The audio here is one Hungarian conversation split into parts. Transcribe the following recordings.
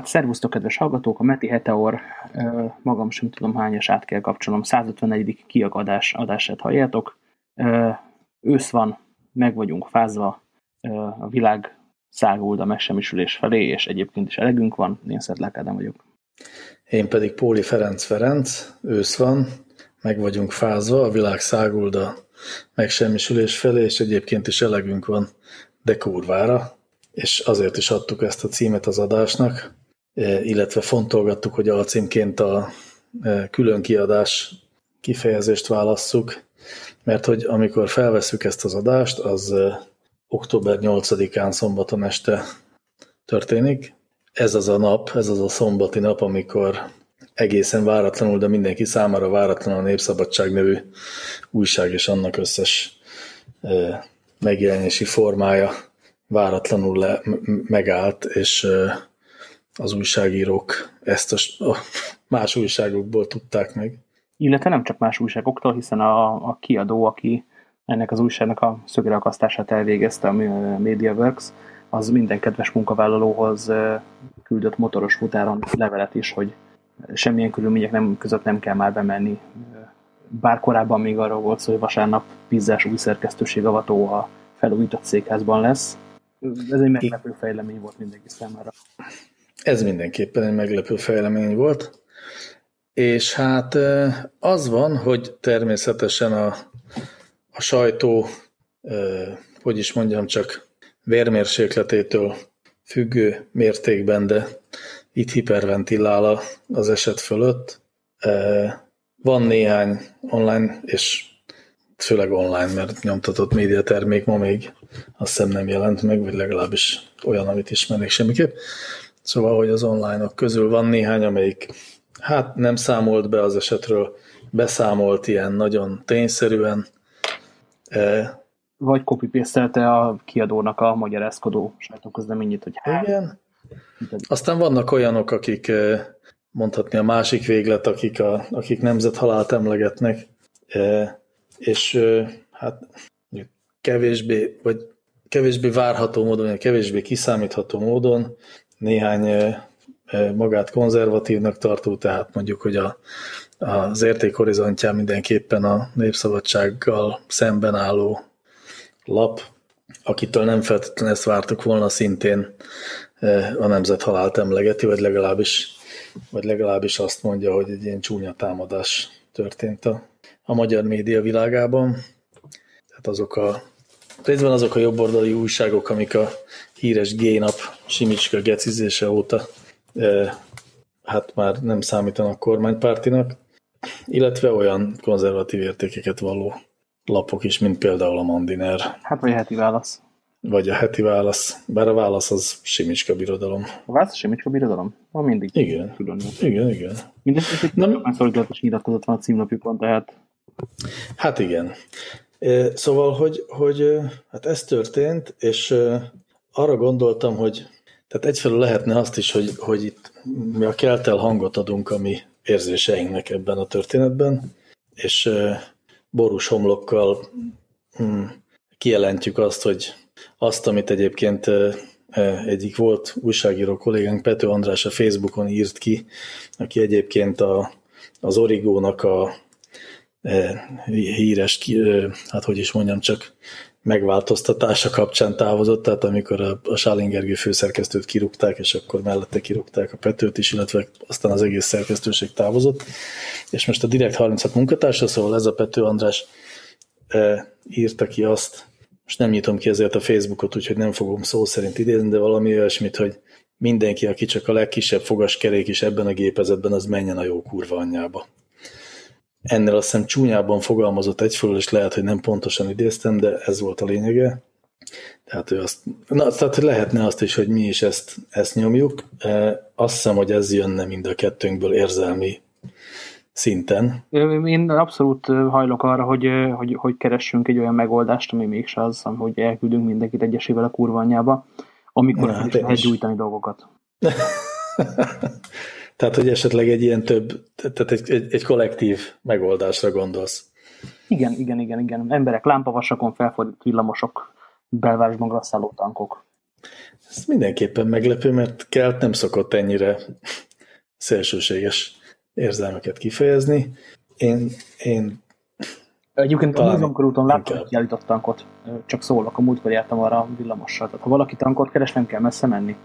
Hát, szervusztok, kedves hallgatók! A Meti Heteor, magam sem tudom hányasát kell kapcsolom, 151. kiakadás adását halljátok. Ősz van, meg vagyunk fázva, a világ száguld a megsemmisülés felé, és egyébként is elegünk van. Én Szedlák vagyok. Én pedig Póli Ferenc Ferenc, ősz van, meg vagyunk fázva, a világ száguld a megsemmisülés felé, és egyébként is elegünk van, de kurvára, és azért is adtuk ezt a címet az adásnak, illetve fontolgattuk, hogy alcímként a e, külön kiadás kifejezést válasszuk, mert hogy amikor felveszük ezt az adást, az e, október 8-án szombaton este történik. Ez az a nap, ez az a szombati nap, amikor egészen váratlanul, de mindenki számára váratlan a Népszabadság nevű újság és annak összes megjelenési formája váratlanul le, megállt, és az újságírók ezt a, a más újságokból tudták meg. Illetve nem csak más újságoktól, hiszen a, a kiadó, aki ennek az újságnak a szögreakasztását elvégezte, a MediaWorks, az minden kedves munkavállalóhoz küldött motoros futáron levelet is, hogy semmilyen körülmények nem, között nem kell már bemenni. Bár korábban még arról volt szó, hogy vasárnap pizzás új szerkesztőség avató a felújított székházban lesz, ez egy meglepő fejlemény volt mindenki számára. Ez mindenképpen egy meglepő fejlemény volt. És hát az van, hogy természetesen a, a sajtó, hogy is mondjam, csak vérmérsékletétől függő mértékben, de itt hiperventilál az eset fölött. Van néhány online és főleg online, mert nyomtatott médiatermék ma még azt hiszem nem jelent meg, vagy legalábbis olyan, amit ismernék semmiképp. Szóval, hogy az online-ok közül van néhány, amelyik hát nem számolt be az esetről, beszámolt ilyen nagyon tényszerűen. E, vagy copy a kiadónak a magyarázkodó sajtóközleményét, hogy hát. Igen. Aztán vannak olyanok, akik e, mondhatni a másik véglet, akik, a, akik nemzethalált emlegetnek, e, és hát kevésbé, vagy kevésbé várható módon, vagy kevésbé kiszámítható módon néhány magát konzervatívnak tartó, tehát mondjuk, hogy a, az értékhorizontján mindenképpen a népszabadsággal szemben álló lap, akitől nem feltétlenül ezt vártuk volna, szintén a nemzet halált emlegeti, vagy legalábbis, vagy legalábbis azt mondja, hogy egy ilyen csúnya támadás történt a a magyar média világában. Tehát azok a részben azok a jobboldali újságok, amik a híres G-nap Simicska gecizése óta e, hát már nem számítanak kormánypártinak, illetve olyan konzervatív értékeket való lapok is, mint például a Mandiner. Hát vagy a heti válasz. Vagy a heti válasz. Bár a válasz az Simicska birodalom. A válasz a Simicska birodalom? Van mindig. Igen. Külön. Igen, igen. Mindezt egy nem szolidatos nyilatkozat van a címlapjukon, tehát Hát igen. Szóval, hogy, hogy hát ez történt, és arra gondoltam, hogy tehát egyfelől lehetne azt is, hogy, hogy itt mi a keltel hangot adunk a mi érzéseinknek ebben a történetben, és borús homlokkal hm, kijelentjük azt, hogy azt, amit egyébként egyik volt újságíró kollégánk, Pető András a Facebookon írt ki, aki egyébként a, az Origónak a híres, hát hogy is mondjam, csak megváltoztatása kapcsán távozott, tehát amikor a, a Sálingergő főszerkesztőt kirúgták, és akkor mellette kirúgták a Petőt is, illetve aztán az egész szerkesztőség távozott, és most a Direkt 36 munkatársa, szóval ez a Pető András e, írta ki azt, most nem nyitom ki ezért a Facebookot, úgyhogy nem fogom szó szerint idézni, de valami olyasmit, hogy mindenki, aki csak a legkisebb fogaskerék is ebben a gépezetben, az menjen a jó kurva anyjába ennél azt hiszem csúnyában fogalmazott egyfelől, és lehet, hogy nem pontosan idéztem, de ez volt a lényege. Tehát, ő azt, na, tehát lehetne azt is, hogy mi is ezt, ezt nyomjuk. E, azt hiszem, hogy ez jönne mind a kettőnkből érzelmi szinten. Én abszolút hajlok arra, hogy, hogy, hogy keressünk egy olyan megoldást, ami mégse az, hogy elküldünk mindenkit egyesével a kurvanyába, amikor Na, hát is lehet gyújtani dolgokat. Tehát, hogy esetleg egy ilyen több, tehát egy, egy, egy kollektív megoldásra gondolsz. Igen, igen, igen, igen. Emberek lámpavasakon felfordít villamosok, belvárosban grasszáló tankok. Ez mindenképpen meglepő, mert kelt nem szokott ennyire szélsőséges érzelmeket kifejezni. Én, én Egyébként a múzeumkörúton láttam egy kiállított tankot, csak szólok, a múltkor jártam arra villamossal. Tehát ha valaki tankot keres, nem kell messze menni.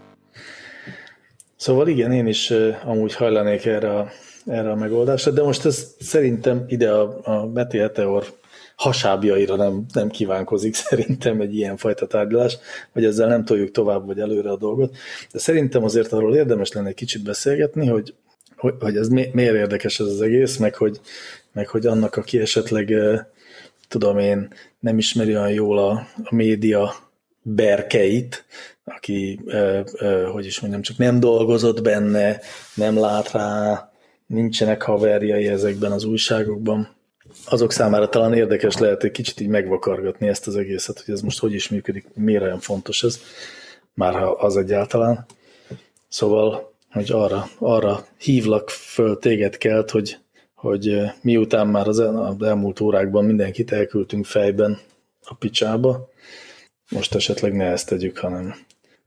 Szóval igen, én is amúgy hajlanék erre a, erre a megoldásra, de most ez szerintem ide a, a Meti Eteor hasábjaira nem, nem kívánkozik szerintem egy ilyen fajta tárgyalás, vagy ezzel nem toljuk tovább vagy előre a dolgot. De szerintem azért arról érdemes lenne egy kicsit beszélgetni, hogy, hogy, hogy ez mi, miért érdekes ez az egész, meg hogy, meg hogy annak, aki esetleg tudom én, nem ismeri olyan jól a, a média berkeit, aki, hogy is mondjam, csak nem dolgozott benne, nem lát rá, nincsenek haverjai ezekben az újságokban, azok számára talán érdekes lehet egy kicsit így megvakargatni ezt az egészet, hogy ez most hogy is működik, miért olyan fontos ez, már ha az egyáltalán. Szóval, hogy arra, arra hívlak föl téged kelt, hogy, hogy miután már az elmúlt órákban mindenkit elküldtünk fejben a picsába, most esetleg ne ezt tegyük, hanem,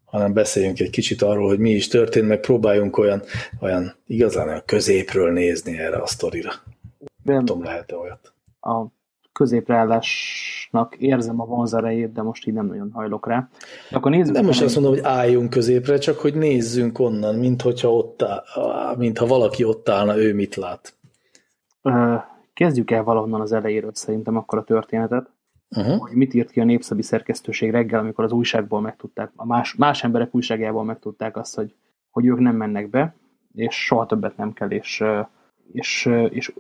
hanem beszéljünk egy kicsit arról, hogy mi is történt, meg próbáljunk olyan, olyan igazán olyan középről nézni erre a sztorira. Nem tudom, lehet-e olyat. A középreállásnak érzem a vonzerejét, de most így nem nagyon hajlok rá. De akkor nézzük nem most azt mondom, hogy álljunk középre, csak hogy nézzünk onnan, mint hogyha ott áll, mintha valaki ott állna, ő mit lát. Kezdjük el valahonnan az elejéről szerintem akkor a történetet. Uh-huh. Hogy mit írt ki a népszabi szerkesztőség reggel, amikor az újságból megtudták, a más, más emberek újságjából megtudták azt, hogy, hogy ők nem mennek be, és soha többet nem kell, és, és, és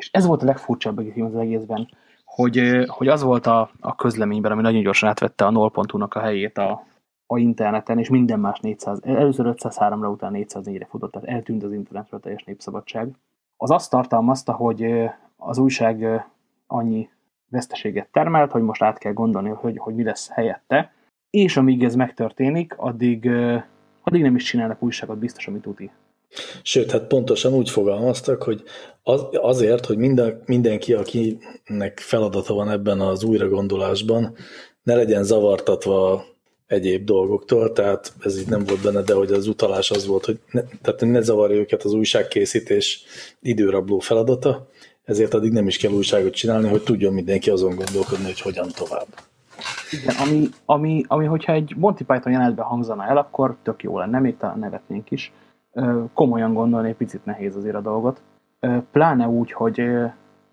és ez volt a legfurcsább az egészben, hogy, hogy az volt a, a közleményben, ami nagyon gyorsan átvette a 0.hu-nak a helyét a, a interneten, és minden más 400, először 503-ra, után 404-re futott, tehát eltűnt az internetről teljes népszabadság. Az azt tartalmazta, hogy az újság annyi veszteséget termelt, hogy most át kell gondolni, hogy, hogy mi lesz helyette, és amíg ez megtörténik, addig, addig nem is csinálnak újságot, biztos, amit tuti. Sőt, hát pontosan úgy fogalmaztak, hogy az, azért, hogy minden, mindenki, akinek feladata van ebben az újragondolásban, ne legyen zavartatva egyéb dolgoktól, tehát ez így nem volt benne, de hogy az utalás az volt, hogy ne, tehát ne zavarja őket az újságkészítés időrabló feladata, ezért addig nem is kell újságot csinálni, hogy tudjon mindenki azon gondolkodni, hogy hogyan tovább. Igen, ami, ami, ami hogyha egy Monty Python jelenetben hangzana el, akkor tök jó lenne, még talán nevetnénk is komolyan gondolni egy picit nehéz azért a dolgot. Pláne úgy, hogy,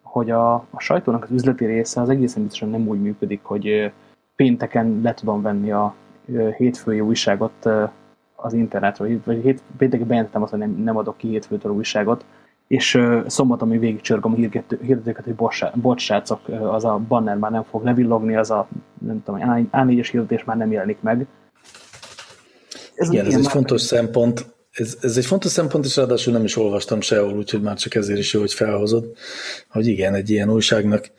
hogy a, a sajtónak az üzleti része az egészen biztosan nem úgy működik, hogy pénteken le tudom venni a hétfői újságot az internetről, vagy hét, pénteken bejelentettem azt, hogy nem, nem adok ki hétfőtől újságot, és szombaton még végigcsörgöm a hirdetőket, hogy bocs, srácok, az a banner már nem fog levillogni, az a nem tudom, A4-es hirdetés már nem jelenik meg. Ez Igen, ez egy fontos szempont, ez, ez egy fontos szempont, és ráadásul nem is olvastam sehol, úgyhogy már csak ezért is jó, hogy felhozod, hogy igen, egy ilyen újságnak,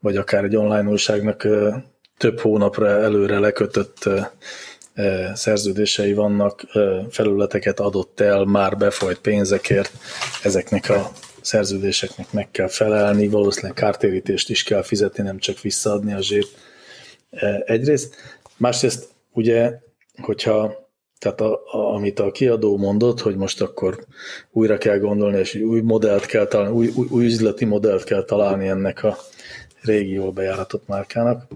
vagy akár egy online újságnak több hónapra előre lekötött szerződései vannak, felületeket adott el, már befolyt pénzekért, ezeknek a szerződéseknek meg kell felelni, valószínűleg kártérítést is kell fizetni, nem csak visszaadni a zsírt egyrészt. Másrészt ugye, hogyha tehát a, a, amit a kiadó mondott, hogy most akkor újra kell gondolni, és új modellt kell találni, új, új, új üzleti modellt kell találni ennek a régi jól bejáratott márkának,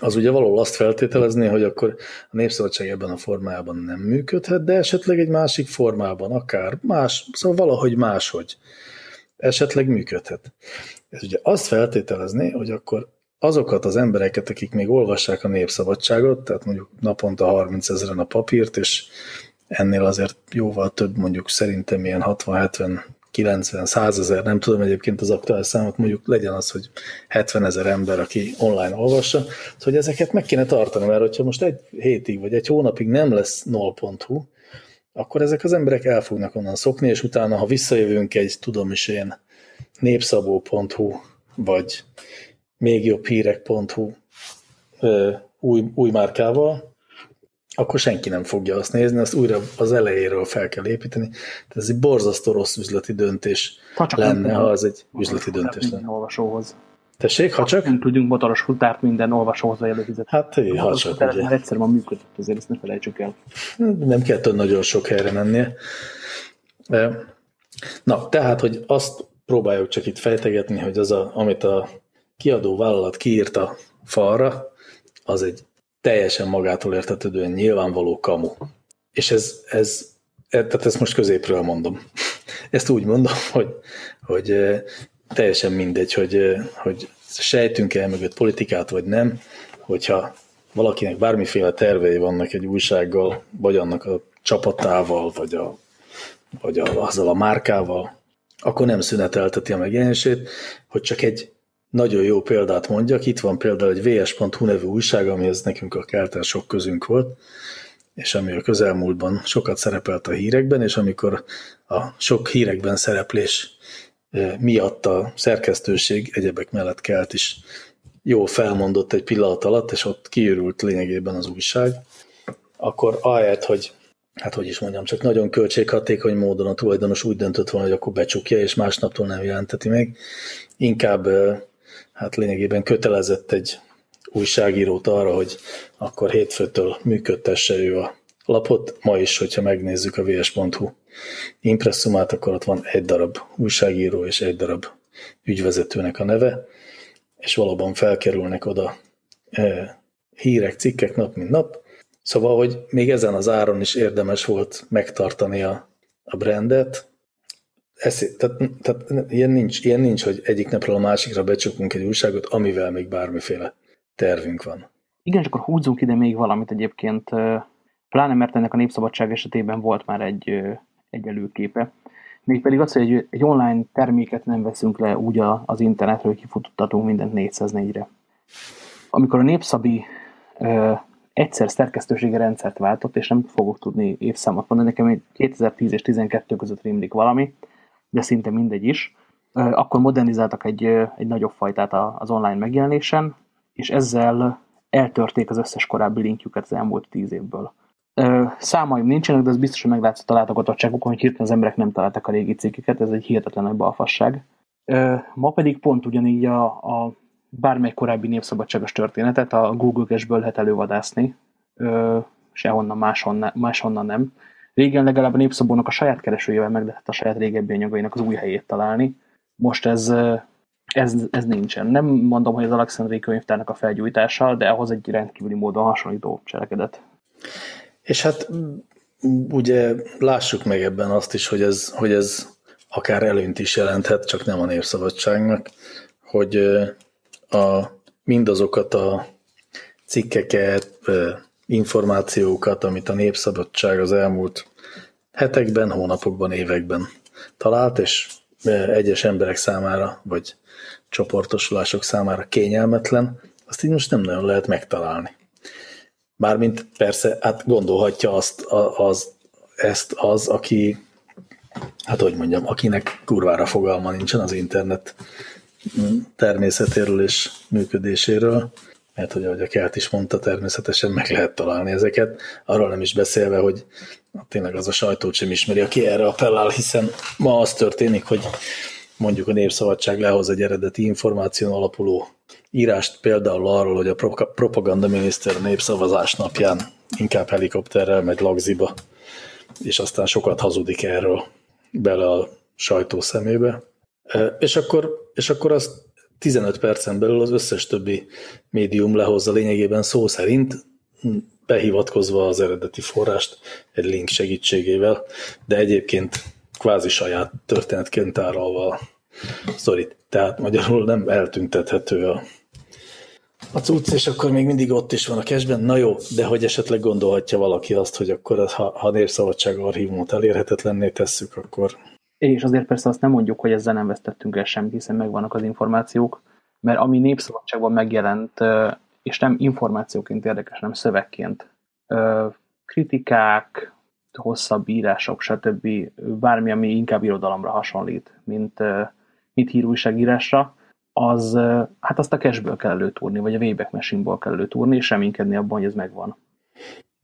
az ugye valahol azt feltételezni, hogy akkor a népszabadság ebben a formájában nem működhet, de esetleg egy másik formában, akár más, szóval valahogy máshogy esetleg működhet. Ez ugye azt feltételezni, hogy akkor azokat az embereket, akik még olvassák a népszabadságot, tehát mondjuk naponta 30 ezeren a papírt, és ennél azért jóval több, mondjuk szerintem ilyen 60-70 90, 100 ezer, nem tudom egyébként az aktuális számot, mondjuk legyen az, hogy 70 ezer ember, aki online olvassa, hogy ezeket meg kéne tartani, mert hogyha most egy hétig vagy egy hónapig nem lesz 0.hu, akkor ezek az emberek el fognak onnan szokni, és utána, ha visszajövünk egy, tudom is én, népszabó.hu, vagy még jobb hírek.hu új, új márkával, akkor senki nem fogja azt nézni, azt újra az elejéről fel kell építeni. Tehát ez egy borzasztó rossz üzleti döntés ha lenne, ha az egy üzleti döntés lenne. Olvasóhoz. Tessék, ha csak? Nem tudjunk motoros futárt minden olvasóhoz előfizetni. Hát, ha csak, ugye. Már egyszer van működött, azért ezt ne felejtsük el. Nem kell nagyon sok helyre mennie. Na, tehát, hogy azt próbáljuk csak itt fejtegetni, hogy az, a, amit a kiadó vállalat kiírt a falra, az egy teljesen magától értetődően nyilvánvaló kamu. És ez, ez, e, tehát ezt most középről mondom. Ezt úgy mondom, hogy, hogy e, teljesen mindegy, hogy, e, hogy sejtünk-e mögött politikát, vagy nem, hogyha valakinek bármiféle tervei vannak egy újsággal, vagy annak a csapatával, vagy, a, vagy a, azzal a márkával, akkor nem szünetelteti a megjelenését, hogy csak egy nagyon jó példát mondjak. Itt van például egy vs.hu nevű újság, ami ez nekünk a kelten sok közünk volt, és ami a közelmúltban sokat szerepelt a hírekben, és amikor a sok hírekben szereplés miatt a szerkesztőség egyebek mellett kelt is jó felmondott egy pillanat alatt, és ott kiürült lényegében az újság, akkor ahelyett, hogy hát hogy is mondjam, csak nagyon költséghatékony módon a tulajdonos úgy döntött volna, hogy akkor becsukja, és másnaptól nem jelenteti meg. Inkább hát lényegében kötelezett egy újságírót arra, hogy akkor hétfőtől működtesse ő a lapot. Ma is, hogyha megnézzük a vs.hu impresszumát, akkor ott van egy darab újságíró és egy darab ügyvezetőnek a neve, és valóban felkerülnek oda e, hírek, cikkek nap, mint nap. Szóval, hogy még ezen az áron is érdemes volt megtartani a, a brandet, ez, tehát, tehát ilyen, nincs, ilyen nincs, hogy egyik napról a másikra becsukunk egy újságot, amivel még bármiféle tervünk van. Igen, és akkor húzzunk ide még valamit egyébként, pláne mert ennek a népszabadság esetében volt már egy, egy előképe. Mégpedig az, hogy egy, egy online terméket nem veszünk le úgy az internetről, hogy kifuttatunk mindent 404-re. Amikor a Népszabi ö, egyszer szerkesztőségi rendszert váltott, és nem fogok tudni évszámot mondani, nekem 2010 és 2012 között rémlik valami, de szinte mindegy is, akkor modernizáltak egy, egy nagyobb fajtát az online megjelenésen, és ezzel eltörték az összes korábbi linkjüket az elmúlt tíz évből. Számaim nincsenek, de ez biztos, hogy meglátszott a látogatottságukon, hogy hirtelen az emberek nem találtak a régi cikkeket, ez egy hihetetlen nagy balfasság. Ma pedig pont ugyanígy a, a bármely korábbi népszabadságos történetet a Google Cache-ből lehet elővadászni, sehonnan máshonnan, máshonnan nem. Régen legalább a népszabónak a saját keresőjével meg lehet a saját régebbi anyagainak az új helyét találni. Most ez, ez, ez nincsen. Nem mondom, hogy az Alexandri könyvtárnak a felgyújtása, de ahhoz egy rendkívüli módon hasonlító cselekedet. És hát ugye lássuk meg ebben azt is, hogy ez, hogy ez akár előnyt is jelenthet, csak nem a népszabadságnak, hogy a, mindazokat a cikkeket, információkat, amit a Népszabadság az elmúlt hetekben, hónapokban, években talált, és egyes emberek számára, vagy csoportosulások számára kényelmetlen, azt így most nem nagyon lehet megtalálni. Mármint persze, hát gondolhatja azt, az, ezt az, aki, hát hogy mondjam, akinek kurvára fogalma nincsen az internet természetéről és működéséről, mert hogy ahogy a Kelt is mondta, természetesen meg lehet találni ezeket, arról nem is beszélve, hogy tényleg az a sajtót sem ismeri, aki erre appellál, hiszen ma az történik, hogy mondjuk a Népszabadság lehoz egy eredeti információn alapuló írást például arról, hogy a propaganda miniszter népszavazás napján inkább helikopterrel megy lagziba, és aztán sokat hazudik erről bele a sajtó szemébe. És akkor, és akkor azt 15 percen belül az összes többi médium lehozza lényegében szó szerint, behivatkozva az eredeti forrást egy link segítségével, de egyébként kvázi saját történetként tárolva a sztorit. Tehát magyarul nem eltüntethető a, a cucc, és akkor még mindig ott is van a cashben. Na jó, de hogy esetleg gondolhatja valaki azt, hogy akkor ha, ha népszabadság archívumot elérhetetlenné tesszük, akkor és azért persze azt nem mondjuk, hogy ezzel nem vesztettünk el semmit, hiszen megvannak az információk, mert ami népszabadságban megjelent, és nem információként érdekes, nem szövegként, kritikák, hosszabb írások, stb. bármi, ami inkább irodalomra hasonlít, mint, mint hírújságírásra, az, hát azt a cashből kell előtúrni, vagy a Wayback Machine-ból kell előtúrni, és reménykedni abban, hogy ez megvan.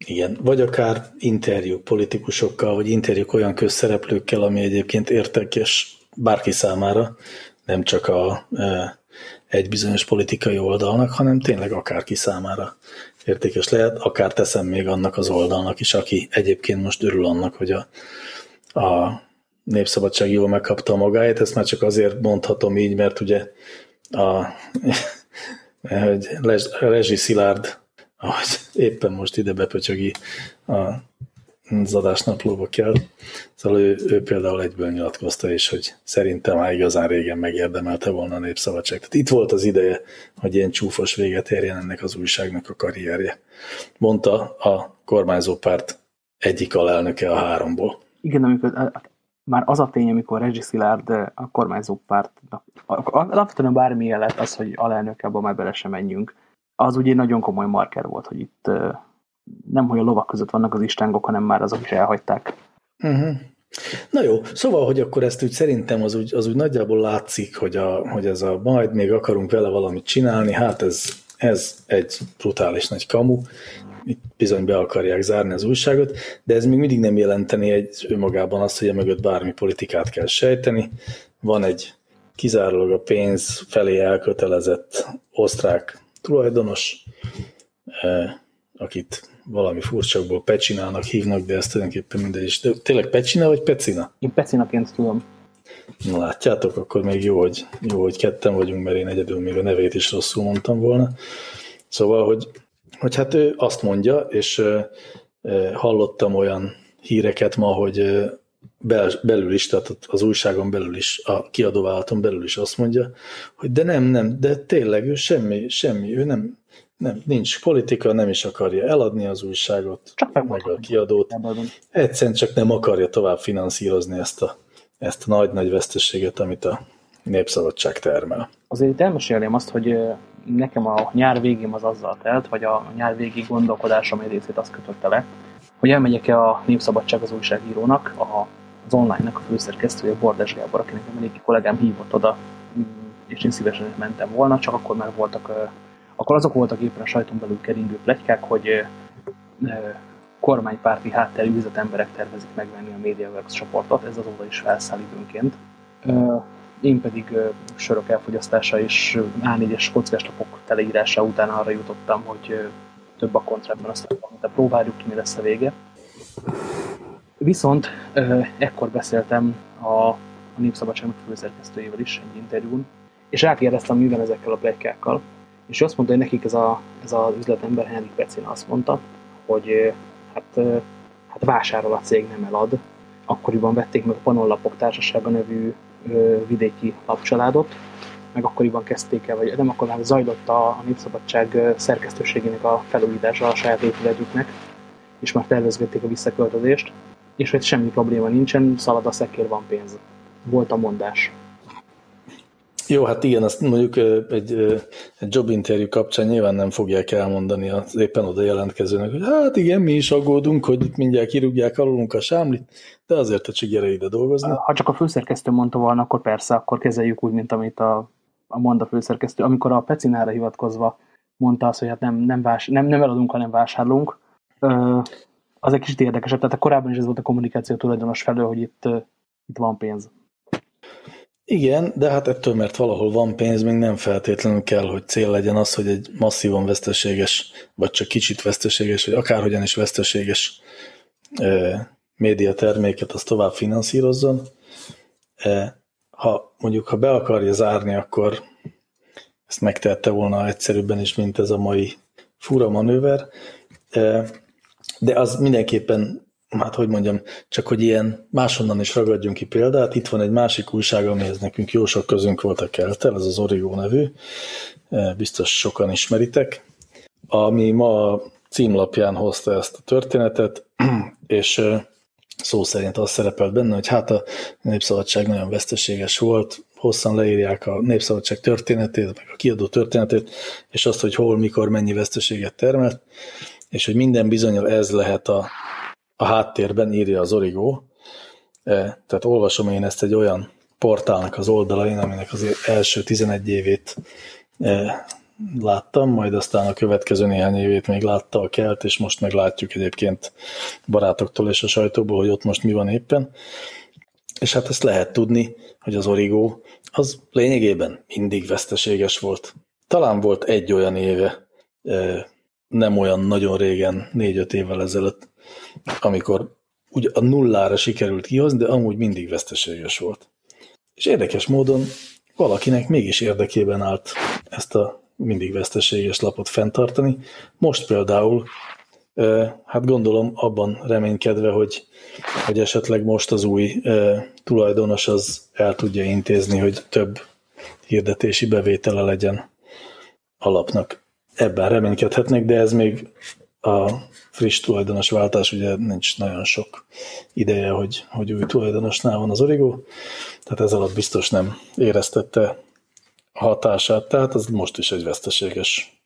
Igen, vagy akár interjúk politikusokkal, vagy interjúk olyan közszereplőkkel, ami egyébként értekes bárki számára, nem csak a e, egy bizonyos politikai oldalnak, hanem tényleg akárki számára értékes lehet, akár teszem még annak az oldalnak is, aki egyébként most örül annak, hogy a, a népszabadság jól megkapta magáét, ezt már csak azért mondhatom így, mert ugye a, hogy Rezsi Szilárd, ahogy éppen most ide bepöcsögi a az kell. Szóval ő, ő például egyből nyilatkozta is, hogy szerintem már igazán régen megérdemelte volna a népszabadság. Tehát itt volt az ideje, hogy ilyen csúfos véget érjen ennek az újságnak a karrierje. Mondta a kormányzó párt egyik alelnöke a háromból. Igen, amikor már az a tény, amikor Rezsi Szilárd a kormányzó pártnak, alapvetően bármilyen lett az, hogy alelnöke, abban már bele sem menjünk, az ugye nagyon komoly marker volt, hogy itt nem, hogy a lovak között vannak az istángok, hanem már azok is elhagyták. Uh-huh. Na jó, szóval, hogy akkor ezt úgy szerintem az úgy, az úgy nagyjából látszik, hogy, a, hogy ez a majd még akarunk vele valamit csinálni, hát ez, ez egy brutális nagy kamu, itt bizony be akarják zárni az újságot, de ez még mindig nem jelenteni egy önmagában azt, hogy a mögött bármi politikát kell sejteni. Van egy kizárólag a pénz felé elkötelezett osztrák tulajdonos, eh, akit valami furcsakból Pecsinának hívnak, de ez tulajdonképpen mindegy is. De tényleg Pecsina vagy Pecina? Én Pecinaként tudom. Na látjátok, akkor még jó, hogy, jó, hogy ketten vagyunk, mert én egyedül még a nevét is rosszul mondtam volna. Szóval, hogy, hogy hát ő azt mondja, és e, e, hallottam olyan híreket ma, hogy bel, belül is, tehát az újságon belül is, a kiadóvállalaton belül is azt mondja, hogy de nem, nem, de tényleg ő semmi, semmi, ő nem, nem, nincs politika, nem is akarja eladni az újságot, csak meg, meg a kiadót. Egyszerűen csak nem akarja tovább finanszírozni ezt a, ezt a nagy-nagy veszteséget, amit a népszabadság termel. Azért itt elmesélném azt, hogy nekem a nyár végén az azzal telt, vagy a nyár végi gondolkodásom egy részét azt kötötte le, hogy elmegyek-e a Népszabadság az újságírónak, a, az online-nak a főszerkesztője, Bordes Gábor, akinek egy kollégám hívott oda, és én szívesen mentem volna, csak akkor már voltak akkor azok voltak éppen a sajton belül keringő plegykák, hogy kormánypárti hátterű üzletemberek tervezik megvenni a MediaWorks csoportot, ez azóta is felszáll időnként. Én pedig sörök elfogyasztása és A4-es kockáslapok teleírása után arra jutottam, hogy több a kontrátban azt mondtam, de próbáljuk ki, mi lesz a vége. Viszont ekkor beszéltem a, a Népszabadságnak főszerkesztőjével is egy interjún, és rákérdeztem, mi van ezekkel a pletykákkal, és azt mondta, hogy nekik ez, a, ez az üzletember, Henrik Pecina azt mondta, hogy hát, hát vásárol a cég, nem elad. Akkoriban vették meg a Panollapok Társasága nevű vidéki lapcsaládot, meg akkoriban kezdték el, vagy nem akkor már zajlott a, a Népszabadság szerkesztőségének a felújítása a saját épületüknek, és már tervezgették a visszaköltözést, és hogy semmi probléma nincsen, szalad a szekér, van pénz. Volt a mondás. Jó, hát igen, azt mondjuk egy, egy job interjú kapcsán nyilván nem fogják elmondani az éppen oda jelentkezőnek, hogy hát igen, mi is aggódunk, hogy itt mindjárt kirúgják alulunk a sámlit, de azért te csak gyere ide dolgozni. Ha csak a főszerkesztő mondta volna, akkor persze, akkor kezeljük úgy, mint amit a, a Monda főszerkesztő. Amikor a Pecinára hivatkozva mondta azt, hogy hát nem, nem, vás, nem, nem eladunk, hanem vásárlunk, az egy kicsit érdekesebb. Tehát korábban is ez volt a kommunikáció tulajdonos felől, hogy itt, itt van pénz. Igen, de hát ettől, mert valahol van pénz, még nem feltétlenül kell, hogy cél legyen az, hogy egy masszívan veszteséges, vagy csak kicsit veszteséges, vagy akárhogyan is veszteséges e, médiaterméket az tovább finanszírozzon. E, ha mondjuk, ha be akarja zárni, akkor ezt megtehette volna egyszerűbben is, mint ez a mai fura manőver, e, de az mindenképpen hát hogy mondjam, csak hogy ilyen máshonnan is ragadjunk ki példát. Itt van egy másik újság, amihez nekünk jó sok közünk volt a keltel, ez az Origo nevű, e, biztos sokan ismeritek, ami ma a címlapján hozta ezt a történetet, és e, szó szerint az szerepelt benne, hogy hát a népszabadság nagyon veszteséges volt, hosszan leírják a népszabadság történetét, meg a kiadó történetét, és azt, hogy hol, mikor, mennyi veszteséget termelt, és hogy minden bizonyal ez lehet a a háttérben írja az Origo, e, tehát olvasom én ezt egy olyan portálnak az oldalain, aminek az első 11 évét e, láttam, majd aztán a következő néhány évét még látta a kelt, és most meg látjuk egyébként barátoktól és a sajtóból, hogy ott most mi van éppen. És hát ezt lehet tudni, hogy az Origo az lényegében mindig veszteséges volt. Talán volt egy olyan éve, nem olyan nagyon régen, négy-öt évvel ezelőtt, amikor ugye a nullára sikerült kihozni, de amúgy mindig veszteséges volt. És érdekes módon valakinek mégis érdekében állt ezt a mindig veszteséges lapot fenntartani. Most például, hát gondolom abban reménykedve, hogy, hogy esetleg most az új tulajdonos az el tudja intézni, hogy több hirdetési bevétele legyen alapnak. Ebben reménykedhetnek, de ez még a friss tulajdonos váltás, ugye nincs nagyon sok ideje, hogy, hogy új tulajdonosnál van az Origo, tehát ez alatt biztos nem éreztette hatását, tehát az most is egy veszteséges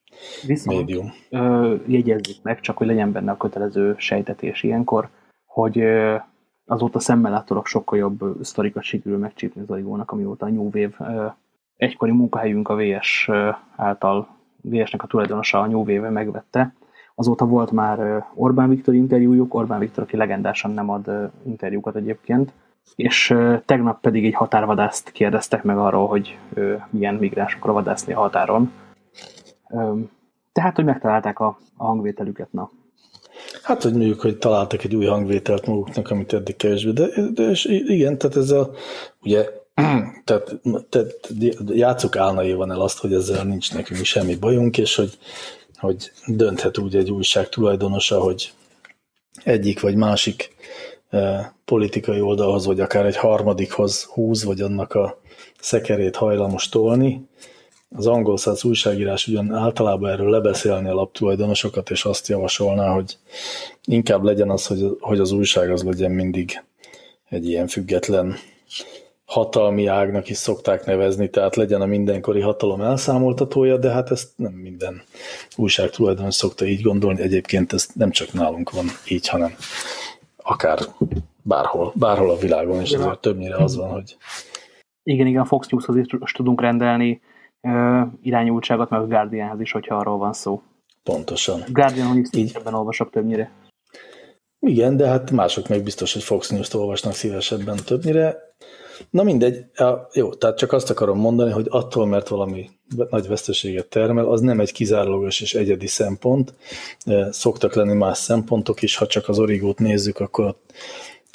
Viszont, médium. Ö, jegyezzük meg, csak hogy legyen benne a kötelező sejtetés ilyenkor, hogy ö, azóta szemmel láttalak sokkal jobb sztorikat sikerül megcsípni az Origónak, amióta a New Wave ö, egykori munkahelyünk a VS által, VS-nek a tulajdonosa a Wave megvette, Azóta volt már Orbán Viktor interjújuk, Orbán Viktor, aki legendásan nem ad interjúkat egyébként, és tegnap pedig egy határvadászt kérdeztek meg arról, hogy milyen migránsokra vadászni a határon. Tehát, hogy megtalálták a, a hangvételüket, na. Hát, hogy mondjuk, hogy találtak egy új hangvételt maguknak, amit eddig kevésbé, de, de és igen, tehát ez a, ugye, tehát, tehát játsszuk álnaivan el azt, hogy ezzel nincs nekünk semmi bajunk, és hogy hogy dönthet úgy egy újság tulajdonosa, hogy egyik vagy másik eh, politikai oldalhoz, vagy akár egy harmadikhoz húz, vagy annak a szekerét hajlamos tolni. Az angol száz újságírás ugyan általában erről lebeszélni a laptulajdonosokat, és azt javasolná, hogy inkább legyen az, hogy, hogy az újság az legyen mindig egy ilyen független hatalmi ágnak is szokták nevezni, tehát legyen a mindenkori hatalom elszámoltatója, de hát ezt nem minden újság tulajdonos szokta így gondolni. Egyébként ez nem csak nálunk van így, hanem akár bárhol, bárhol a világon, és ezért többnyire az van, hogy... Igen, igen, Fox News-hoz is tudunk rendelni uh, irányultságot, meg a Guardianhez is, hogyha arról van szó. Pontosan. Guardianon is így. ebben olvasok többnyire. Igen, de hát mások meg biztos, hogy Fox News-t olvasnak szívesebben többnyire. Na mindegy, jó, tehát csak azt akarom mondani, hogy attól, mert valami nagy veszteséget termel, az nem egy kizárólagos és egyedi szempont. Szoktak lenni más szempontok is, ha csak az origót nézzük, akkor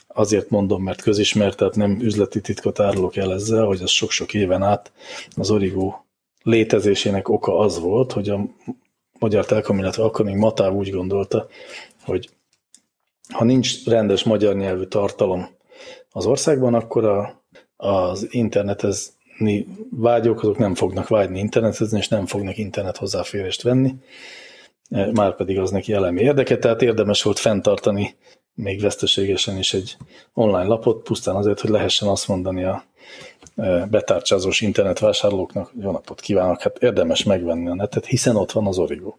azért mondom, mert közismert, tehát nem üzleti titkot árulok el ezzel, hogy az sok-sok éven át az origó létezésének oka az volt, hogy a Magyar Telekom, illetve akkor még Matáv úgy gondolta, hogy ha nincs rendes magyar nyelvű tartalom az országban, akkor a az internetezni vágyók, azok nem fognak vágyni internetezni, és nem fognak internet hozzáférést venni, e, már pedig az neki elemi érdeke, tehát érdemes volt fenntartani még veszteségesen is egy online lapot, pusztán azért, hogy lehessen azt mondani a e, betárcsázós internetvásárlóknak, jó napot kívánok, hát érdemes megvenni a netet, hiszen ott van az Origo,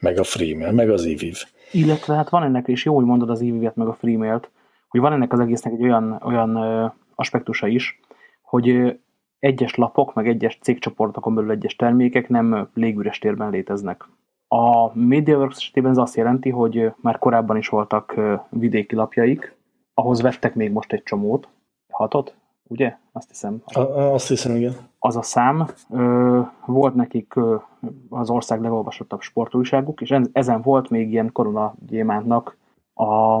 meg a Freemail, meg az IVIV. Illetve hát van ennek, és jó, hogy mondod az IVIV-et, meg a Freemail-t, hogy van ennek az egésznek egy olyan, olyan aspektusa is, hogy egyes lapok, meg egyes cégcsoportokon belül egyes termékek nem légüres térben léteznek. A MediaWorks esetében ez azt jelenti, hogy már korábban is voltak vidéki lapjaik, ahhoz vettek még most egy csomót, hatot, ugye? Azt hiszem. A, azt hiszem, igen. Az a szám. Volt nekik az ország legolvasottabb sportújságuk, és ezen volt még ilyen koronagyémántnak a,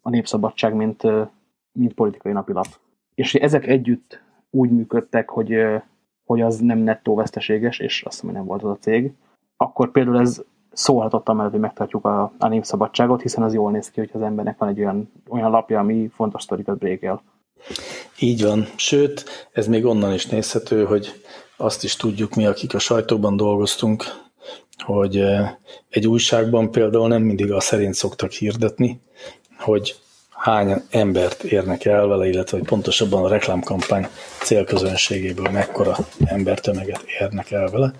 a Népszabadság, mint, mint politikai napilap és ezek együtt úgy működtek, hogy, hogy az nem nettó veszteséges, és azt hogy nem volt az a cég, akkor például ez szólhatott amellett, hogy megtartjuk a, a népszabadságot, hiszen az jól néz ki, hogy az embernek van egy olyan, olyan lapja, ami fontos sztorikat brékel. Így van. Sőt, ez még onnan is nézhető, hogy azt is tudjuk mi, akik a sajtóban dolgoztunk, hogy egy újságban például nem mindig a szerint szoktak hirdetni, hogy hány embert érnek el vele, illetve hogy pontosabban a reklámkampány célközönségéből mekkora embertömeget érnek el vele,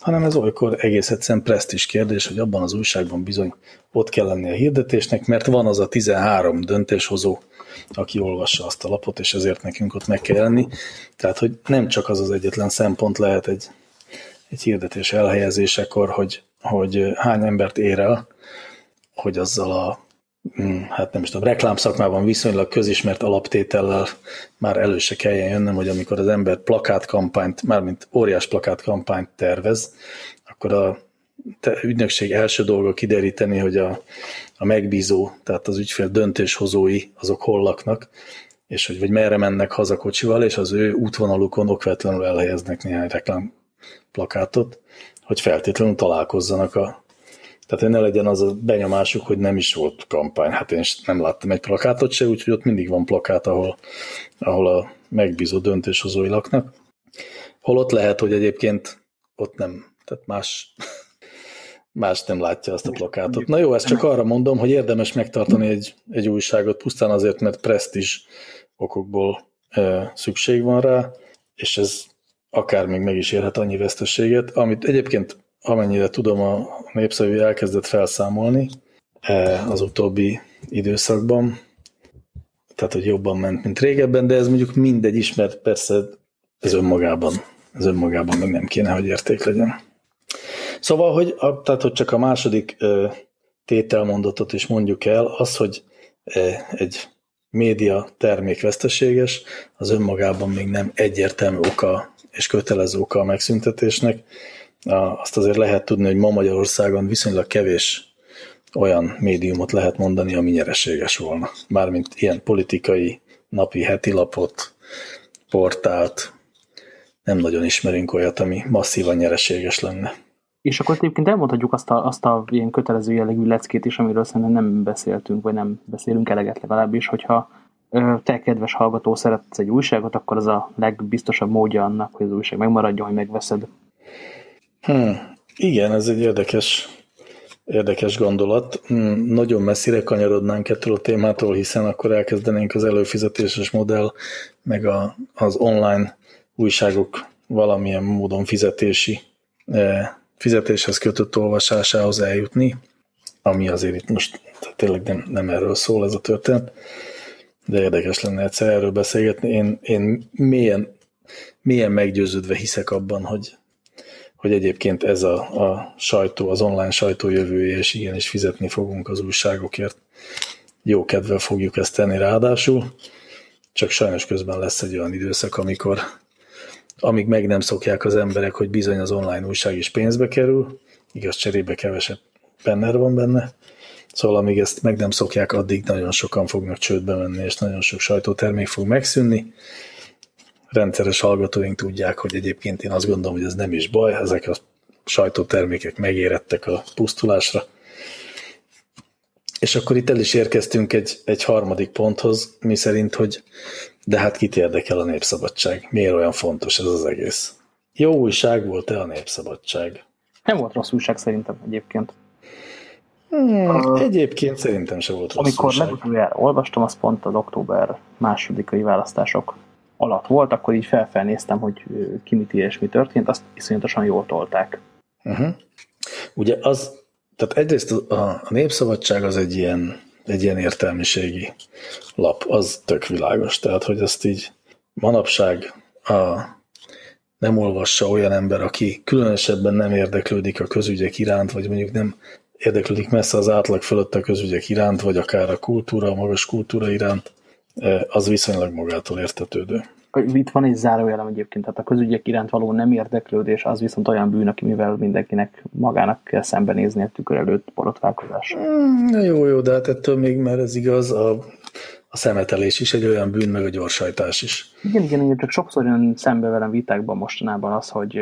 hanem ez olykor egész egyszerűen presztis kérdés, hogy abban az újságban bizony ott kell lenni a hirdetésnek, mert van az a 13 döntéshozó, aki olvassa azt a lapot, és ezért nekünk ott meg kell jelenni. Tehát, hogy nem csak az az egyetlen szempont lehet egy, egy hirdetés elhelyezésekor, hogy, hogy hány embert ér el, hogy azzal a hát nem is tudom, reklámszakmában viszonylag közismert alaptétellel már elő se kelljen jönnöm, hogy amikor az ember plakátkampányt, mármint óriás plakátkampányt tervez, akkor a ügynökség első dolga kideríteni, hogy a, a megbízó, tehát az ügyfél döntéshozói, azok hol laknak, és hogy vagy merre mennek haza kocsival, és az ő útvonalukon okvetlenül elhelyeznek néhány reklám plakátot, hogy feltétlenül találkozzanak a tehát, hogy ne legyen az a benyomásuk, hogy nem is volt kampány. Hát én nem láttam egy plakátot se, úgyhogy ott mindig van plakát, ahol, ahol a megbízó döntéshozói laknak. Holott lehet, hogy egyébként ott nem, tehát más, más nem látja azt a plakátot. Na jó, ezt csak arra mondom, hogy érdemes megtartani egy, egy újságot pusztán azért, mert presztis okokból e, szükség van rá, és ez akár még meg is érhet annyi veszteséget, amit egyébként amennyire tudom, a népszerű elkezdett felszámolni e, az utóbbi időszakban, tehát, hogy jobban ment, mint régebben, de ez mondjuk mindegy is, mert persze ez önmagában, ez önmagában még nem kéne, hogy érték legyen. Szóval, hogy, a, tehát, hogy csak a második e, tételmondatot is mondjuk el, az, hogy e, egy média termék veszteséges, az önmagában még nem egyértelmű oka és kötelező oka a megszüntetésnek, azt azért lehet tudni, hogy ma Magyarországon viszonylag kevés olyan médiumot lehet mondani, ami nyereséges volna. Mármint ilyen politikai, napi, heti lapot, portált, nem nagyon ismerünk olyat, ami masszívan nyereséges lenne. És akkor egyébként elmondhatjuk azt a, azt a ilyen kötelező jellegű leckét is, amiről szerintem nem beszéltünk, vagy nem beszélünk eleget legalábbis, hogyha te, kedves hallgató, szeretsz egy újságot, akkor az a legbiztosabb módja annak, hogy az újság megmaradjon, hogy megveszed. Hmm. Igen, ez egy érdekes, érdekes gondolat. Hmm. Nagyon messzire kanyarodnánk ettől a témától, hiszen akkor elkezdenénk az előfizetéses modell, meg a, az online újságok valamilyen módon fizetési, eh, fizetéshez kötött olvasásához eljutni, ami azért itt most tényleg nem, nem erről szól ez a történet, de érdekes lenne egyszer erről beszélgetni. Én, én mélyen, mélyen meggyőződve hiszek abban, hogy, hogy egyébként ez a, a sajtó, az online sajtó jövője, és igenis fizetni fogunk az újságokért. Jó kedvel fogjuk ezt tenni ráadásul, csak sajnos közben lesz egy olyan időszak, amikor amíg meg nem szokják az emberek, hogy bizony az online újság is pénzbe kerül, igaz cserébe kevesebb penner van benne, szóval amíg ezt meg nem szokják, addig nagyon sokan fognak csődbe menni, és nagyon sok sajtótermék fog megszűnni, rendszeres hallgatóink tudják, hogy egyébként én azt gondolom, hogy ez nem is baj, ezek a sajtótermékek megérettek a pusztulásra. És akkor itt el is érkeztünk egy, egy harmadik ponthoz, mi szerint, hogy de hát kit érdekel a népszabadság? Miért olyan fontos ez az egész? Jó újság volt-e a népszabadság? Nem volt rossz újság szerintem egyébként. Hmm, uh, egyébként szerintem se volt rossz Amikor újság. legutoljára olvastam, az pont az október másodikai választások alatt volt, akkor így felfelnéztem, hogy ki mit ír és mi történt, azt iszonyatosan jól tolták. Uh-huh. Ugye az, tehát egyrészt a, a Népszabadság az egy ilyen, egy ilyen értelmiségi lap, az tök világos, tehát hogy azt így manapság a, nem olvassa olyan ember, aki különösebben nem érdeklődik a közügyek iránt, vagy mondjuk nem érdeklődik messze az átlag fölött a közügyek iránt, vagy akár a kultúra, a magas kultúra iránt, az viszonylag magától értetődő. Itt van egy zárójelem egyébként, tehát a közügyek iránt való nem érdeklődés az viszont olyan bűn, mivel mindenkinek magának kell szembenézni a tükör előtt borotválkozás. Mm, jó, jó, de hát ettől még, mert ez igaz, a, a szemetelés is egy olyan bűn, meg a gyorsajtás is. Igen, igen, igen, csak sokszor jön szembe velem vitákban mostanában az, hogy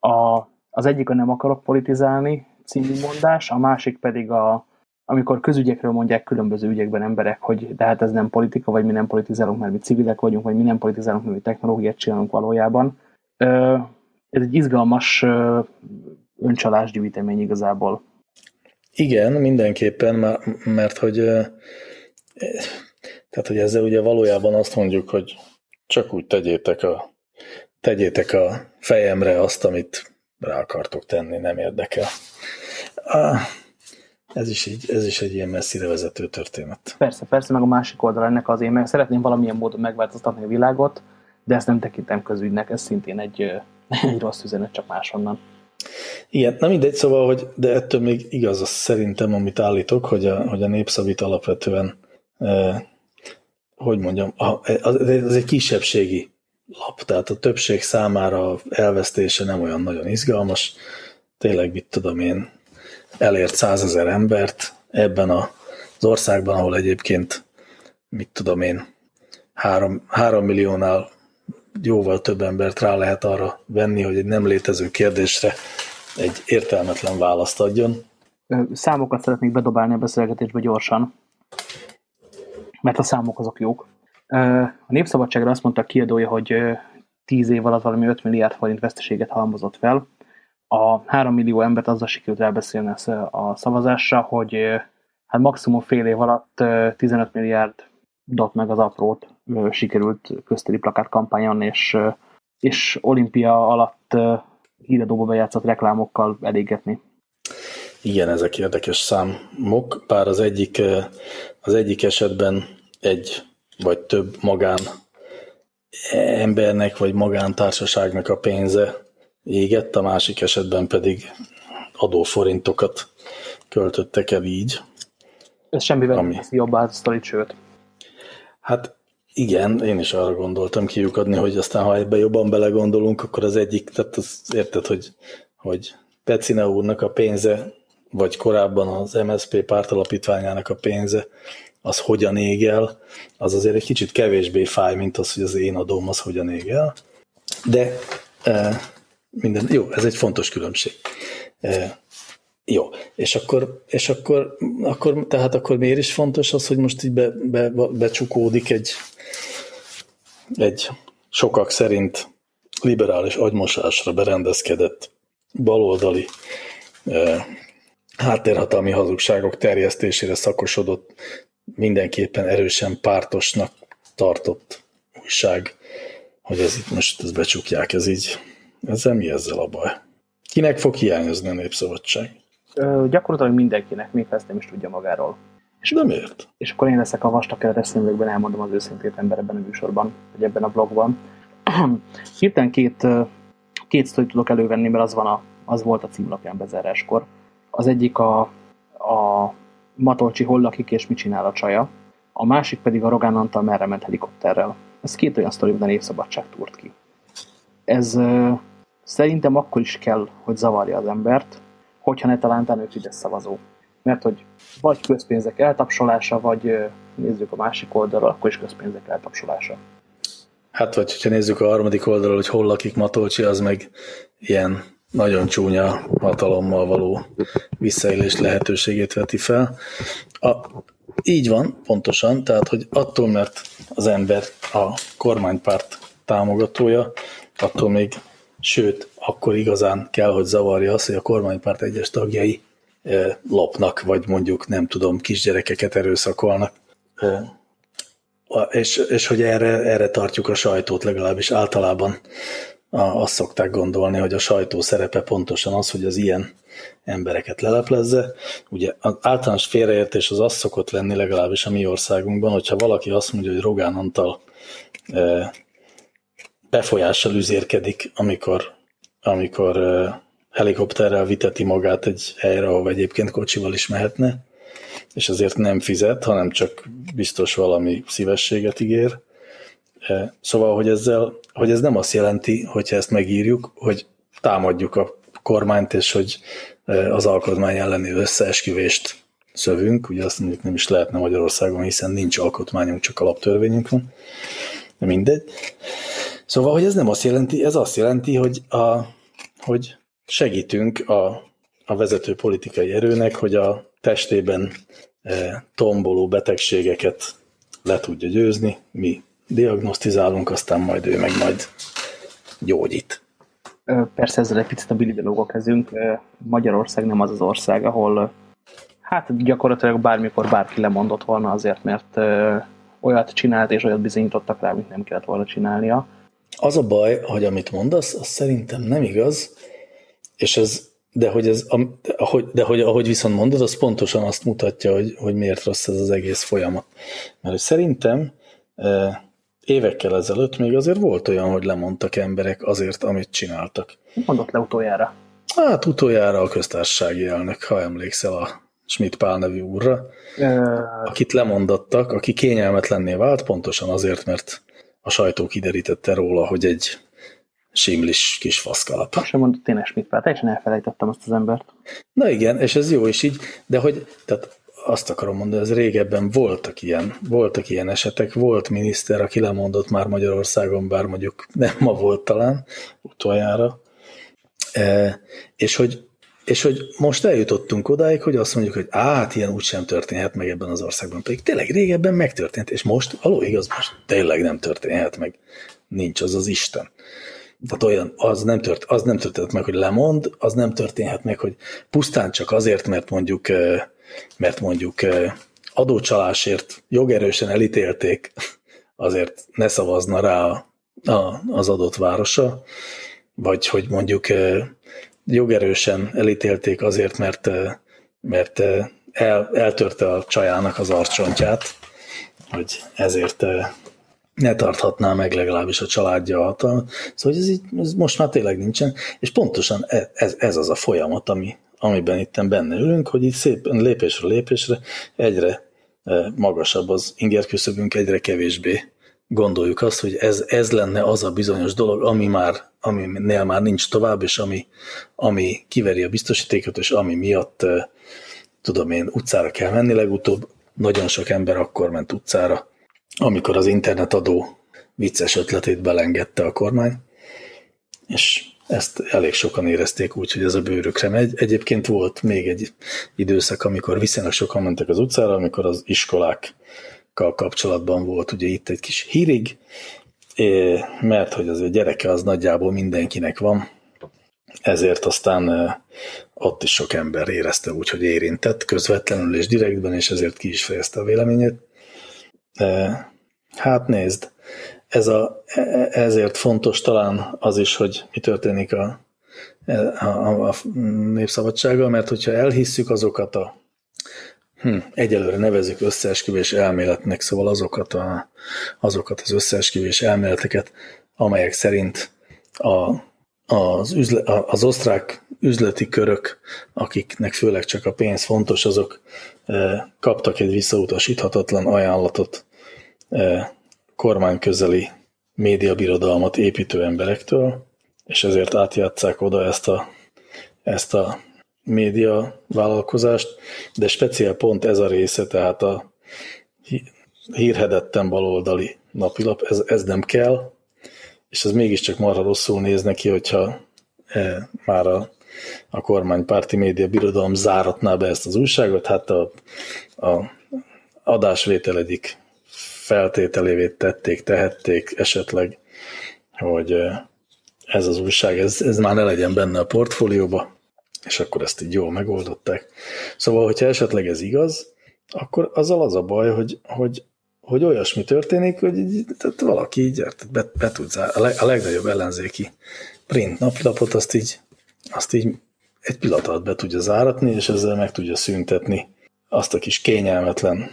a, az egyik a nem akarok politizálni című mondás, a másik pedig a, amikor közügyekről mondják különböző ügyekben emberek, hogy de hát ez nem politika, vagy mi nem politizálunk, mert mi civilek vagyunk, vagy mi nem politizálunk, mert mi technológiát csinálunk valójában. Ez egy izgalmas öncsalás igazából. Igen, mindenképpen, mert hogy tehát, hogy ezzel ugye valójában azt mondjuk, hogy csak úgy tegyétek a, tegyétek a fejemre azt, amit rá akartok tenni, nem érdekel. Ez is, egy, ez is egy ilyen messzire vezető történet. Persze, persze, meg a másik oldal ennek az én meg szeretném valamilyen módon megváltoztatni a világot, de ezt nem tekintem közügynek, ez szintén egy, egy rossz üzenet, csak máshonnan. Igen, nem mindegy, szóval, hogy, de ettől még igaz az szerintem, amit állítok, hogy a, hogy a népszavit alapvetően, eh, hogy mondjam, az, egy kisebbségi lap, tehát a többség számára elvesztése nem olyan nagyon izgalmas. Tényleg, mit tudom én, elért százezer embert ebben az országban, ahol egyébként, mit tudom én, három, három milliónál jóval több embert rá lehet arra venni, hogy egy nem létező kérdésre egy értelmetlen választ adjon. Számokat szeretnék bedobálni a beszélgetésbe gyorsan, mert a számok azok jók. A Népszabadságra azt mondta a kiadója, hogy 10 év alatt valami 5 milliárd forint veszteséget halmozott fel. A 3 millió embert azzal sikerült rábeszélni a szavazásra, hogy hát maximum fél év alatt 15 milliárd dot meg az aprót sikerült köztéri plakát kampányon, és, és olimpia alatt híradóba bejátszott reklámokkal elégetni. Igen, ezek érdekes számok, bár az egyik, az egyik esetben egy vagy több magán embernek vagy magántársaságnak a pénze égett, a másik esetben pedig adóforintokat költöttek el így. Ez semmivel ami... nem jobb átsztorit, sőt. Hát igen, én is arra gondoltam kiukadni, hogy aztán ha ebbe jobban belegondolunk, akkor az egyik, tehát az, érted, hogy, hogy Pecina úrnak a pénze, vagy korábban az MSZP pártalapítványának a pénze, az hogyan ég el, az azért egy kicsit kevésbé fáj, mint az, hogy az én adóm az hogyan ég el. De e, minden, jó, ez egy fontos különbség. E, jó, és akkor, és akkor, akkor, tehát akkor miért is fontos az, hogy most így be, be, becsukódik egy, egy sokak szerint liberális agymosásra berendezkedett baloldali eh, háttérhatalmi hazugságok terjesztésére szakosodott, mindenképpen erősen pártosnak tartott újság, hogy ez itt most ezt becsukják, ez így, ezzel mi ezzel a baj? Kinek fog hiányozni a népszabadság? Ö, gyakorlatilag mindenkinek, még ezt nem is tudja magáról. És nem ért. És akkor én leszek a vastag szemüvegben, elmondom az őszintét ember ebben a műsorban, vagy ebben a blogban. Hirtelen két, két sztorit tudok elővenni, mert az, van a, az volt a címlapján bezáráskor. Az egyik a, a Matolcsi hol lakik és mit csinál a csaja, a másik pedig a Rogán Antal merre ment helikopterrel. Ez két olyan sztori, a népszabadság túrt ki. Ez szerintem akkor is kell, hogy zavarja az embert, hogyha ne talántán ő Fidesz szavazó. Mert hogy vagy közpénzek eltapsolása, vagy nézzük a másik oldalról, akkor is közpénzek eltapsolása. Hát, vagy hogyha nézzük a harmadik oldalról, hogy hol lakik Matolcsi, az meg ilyen nagyon csúnya hatalommal való visszaélés lehetőségét veti fel. A, így van, pontosan, tehát, hogy attól, mert az ember a kormánypárt támogatója, attól még, sőt, akkor igazán kell, hogy zavarja az, hogy a kormánypárt egyes tagjai lopnak, vagy mondjuk nem tudom, kisgyerekeket erőszakolnak. És, és hogy erre, erre tartjuk a sajtót legalábbis általában azt szokták gondolni, hogy a sajtó szerepe pontosan az, hogy az ilyen embereket leleplezze. Ugye az általános félreértés az az szokott lenni legalábbis a mi országunkban, hogyha valaki azt mondja, hogy Rogán Antal befolyással üzérkedik, amikor, amikor helikopterrel viteti magát egy helyre, ahol egyébként kocsival is mehetne, és azért nem fizet, hanem csak biztos valami szívességet ígér. Szóval, hogy, ezzel, hogy ez nem azt jelenti, hogyha ezt megírjuk, hogy támadjuk a kormányt, és hogy az alkotmány elleni összeesküvést szövünk, ugye azt mondjuk nem is lehetne Magyarországon, hiszen nincs alkotmányunk, csak alaptörvényünk van, de mindegy. Szóval, hogy ez nem azt jelenti, ez azt jelenti, hogy, a, hogy segítünk a, a vezető politikai erőnek, hogy a testében e, tomboló betegségeket le tudja győzni, mi diagnosztizálunk, aztán majd ő meg majd gyógyít. Persze ezzel egy picit a Billy kezünk. Magyarország nem az az ország, ahol hát gyakorlatilag bármikor bárki lemondott volna azért, mert olyat csinált és olyat bizonyítottak rá, amit nem kellett volna csinálnia. Az a baj, hogy amit mondasz, az szerintem nem igaz, és ez, de hogy, ez, ahogy, de hogy ahogy viszont mondod, az pontosan azt mutatja, hogy, hogy miért rossz ez az egész folyamat. Mert hogy szerintem évekkel ezelőtt még azért volt olyan, hogy lemondtak emberek azért, amit csináltak. Mondott le utoljára. Hát utoljára a köztársasági elnök, ha emlékszel a Schmidt Pál nevű úrra, akit lemondattak, aki kényelmetlenné vált, pontosan azért, mert a sajtó kiderítette róla, hogy egy simlis kis faszkalap. Azt sem mondott tényleg Schmidt Pál, teljesen elfelejtettem azt az embert. Na igen, és ez jó is így, de hogy, tehát azt akarom mondani, ez régebben voltak ilyen, voltak ilyen esetek, volt miniszter, aki lemondott már Magyarországon, bár mondjuk nem ma volt talán utoljára, e, és hogy és hogy most eljutottunk odáig, hogy azt mondjuk, hogy hát ilyen úgysem történhet meg ebben az országban. Pedig tényleg régebben megtörtént, és most, való igaz, most tényleg nem történhet meg. Nincs az az Isten. Tehát olyan, az nem, tört, az nem történhet meg, hogy lemond, az nem történhet meg, hogy pusztán csak azért, mert mondjuk, mert mondjuk adócsalásért jogerősen elítélték, azért ne szavazna rá a, az adott városa, vagy hogy mondjuk jogerősen elítélték azért, mert, mert el, eltörte a csajának az arcsontját, hogy ezért ne tarthatná meg legalábbis a családja hatalmat. Szóval ez, így, ez most már tényleg nincsen, és pontosan e, ez, ez az a folyamat, ami, amiben itt benne ülünk, hogy itt szépen lépésről lépésre egyre magasabb az ingerküszöbünk, egyre kevésbé gondoljuk azt, hogy ez, ez lenne az a bizonyos dolog, ami már, aminél már nincs tovább, és ami, ami kiveri a biztosítékot, és ami miatt tudom én, utcára kell menni legutóbb. Nagyon sok ember akkor ment utcára, amikor az internetadó vicces ötletét belengedte a kormány, és ezt elég sokan érezték úgy, hogy ez a bőrükre megy. Egyébként volt még egy időszak, amikor viszonylag sokan mentek az utcára, amikor az iskolák kapcsolatban volt ugye itt egy kis hírig, mert hogy az a gyereke az nagyjából mindenkinek van, ezért aztán ott is sok ember érezte úgy, hogy érintett közvetlenül és direktben, és ezért ki is fejezte a véleményét. Hát nézd, ez a, e, e, ezért fontos talán az is, hogy mi történik a, a, a népszabadsággal, mert hogyha elhisszük azokat a Hm, egyelőre nevezük összeesküvés elméletnek, szóval azokat, a, azokat az összeesküvés elméleteket, amelyek szerint a, az, üzle, az osztrák üzleti körök, akiknek főleg csak a pénz fontos, azok e, kaptak egy visszautasíthatatlan ajánlatot e, kormányközeli médiabirodalmat építő emberektől, és ezért átjátszák oda ezt a, ezt a média vállalkozást, de speciál pont ez a része, tehát a hírhedetten baloldali napilap, ez, ez nem kell, és ez mégiscsak marha rosszul néz neki, hogyha e, már a, a kormánypárti média birodalom záratná be ezt az újságot, hát a, a adásvétel egyik feltételévé tették, tehették esetleg, hogy e, ez az újság, ez, ez már ne legyen benne a portfólióba, és akkor ezt így jól megoldották. Szóval, hogyha esetleg ez igaz, akkor azzal az a baj, hogy, hogy, hogy olyasmi történik, hogy így, tehát valaki így be, be tud zár, a, leg, a legnagyobb ellenzéki print naplapot, azt így, azt így egy pillanat alatt be tudja záratni, és ezzel meg tudja szüntetni azt a kis kényelmetlen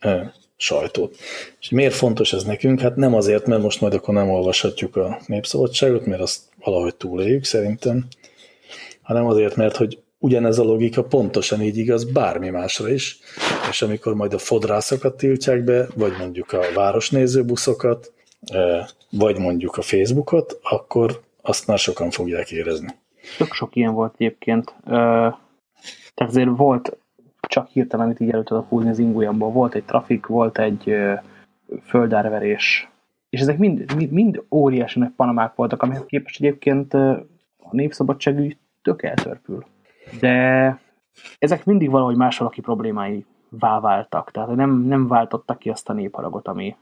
ö, sajtót. És miért fontos ez nekünk? Hát nem azért, mert most majd akkor nem olvashatjuk a népszabadságot, mert azt valahogy túléljük szerintem, hanem azért, mert hogy ugyanez a logika pontosan így igaz bármi másra is, és amikor majd a fodrászokat tiltják be, vagy mondjuk a városnéző buszokat, vagy mondjuk a Facebookot, akkor azt már sokan fogják érezni. Sok sok ilyen volt egyébként. Tehát azért volt, csak hirtelen, amit így elő tudok húzni az ingujamból, volt egy trafik, volt egy földárverés, és ezek mind, mind, mind óriási nagy panamák voltak, amihez képest egyébként a népszabadságügy tök eltörpül. De ezek mindig valahogy más valaki problémái váltak. Tehát nem, nem váltottak ki azt a népharagot, ami,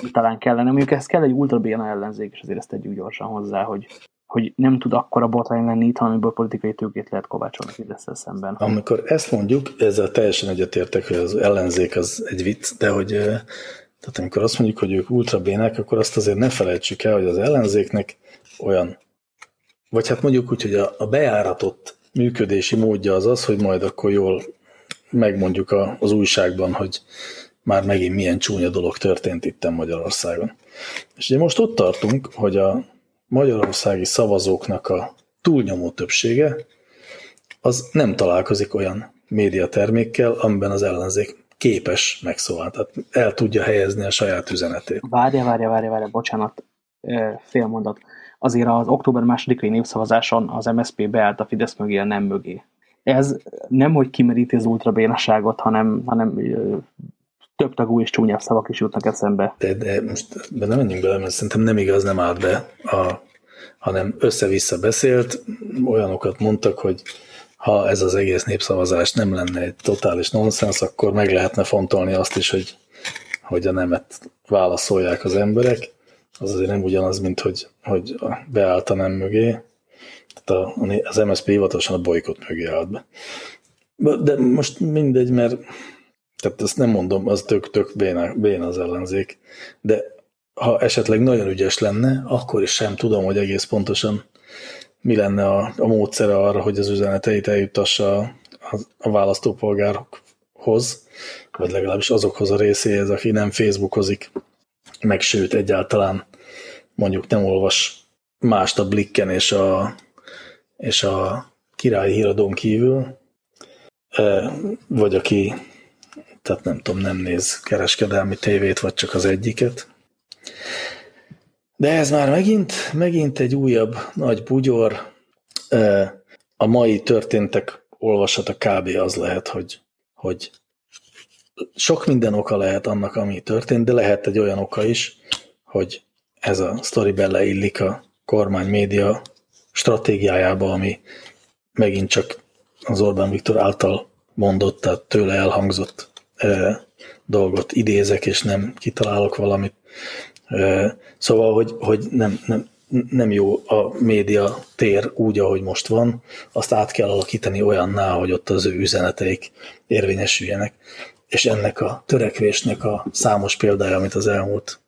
ami talán kellene. Mondjuk ez kell egy ultrabéna ellenzék, és azért ezt tegyük gyorsan hozzá, hogy, hogy nem tud akkora botrány lenni itt, amiből politikai tőkét lehet kovácsolni Fidesz szemben. Amikor ezt mondjuk, ezzel teljesen egyetértek, hogy az ellenzék az egy vicc, de hogy tehát amikor azt mondjuk, hogy ők ultrabének, akkor azt azért ne felejtsük el, hogy az ellenzéknek olyan vagy hát mondjuk úgy, hogy a, a bejáratott működési módja az az, hogy majd akkor jól megmondjuk a, az újságban, hogy már megint milyen csúnya dolog történt itt Magyarországon. És ugye most ott tartunk, hogy a magyarországi szavazóknak a túlnyomó többsége az nem találkozik olyan médiatermékkel, amiben az ellenzék képes megszólalni, tehát el tudja helyezni a saját üzenetét. Várja, várja, várja, várja, bocsánat, fél mondat. Azért az október másodikai népszavazáson az MSZP beállt a Fidesz mögé, a nem mögé. Ez nem, hogy kimeríti az ultrabénaságot, hanem, hanem több tagú és csúnyább szavak is jutnak eszembe. De, de most de nem menjünk bele, mert szerintem nem igaz, nem állt be, a, hanem össze-vissza beszélt, olyanokat mondtak, hogy ha ez az egész népszavazás nem lenne egy totális nonsens, akkor meg lehetne fontolni azt is, hogy, hogy a nemet válaszolják az emberek. Az azért nem ugyanaz, mint hogy, hogy beállt a nem mögé. Tehát a, az MSZP hivatalosan a bolykot mögé állt be. De most mindegy, mert tehát ezt nem mondom, az tök-tök béna, béna az ellenzék, de ha esetleg nagyon ügyes lenne, akkor is sem tudom, hogy egész pontosan mi lenne a, a módszere arra, hogy az üzeneteit eljutassa a, a választópolgárokhoz, vagy legalábbis azokhoz a részéhez, aki nem Facebookozik, meg sőt egyáltalán mondjuk nem olvas mást a Blikken és a, és a királyi híradón kívül, vagy aki tehát nem tudom, nem néz kereskedelmi tévét, vagy csak az egyiket. De ez már megint, megint egy újabb nagy bugyor. A mai történtek olvasata kb. az lehet, hogy, hogy sok minden oka lehet annak, ami történt, de lehet egy olyan oka is, hogy ez a sztori beleillik a kormány média stratégiájába, ami megint csak az Orbán Viktor által mondott, tehát tőle elhangzott dolgot idézek, és nem kitalálok valamit. Szóval, hogy, hogy nem, nem, nem jó a média tér úgy, ahogy most van, azt át kell alakítani olyanná, hogy ott az ő üzeneteik érvényesüljenek. És ennek a törekvésnek a számos példája, amit az elmúlt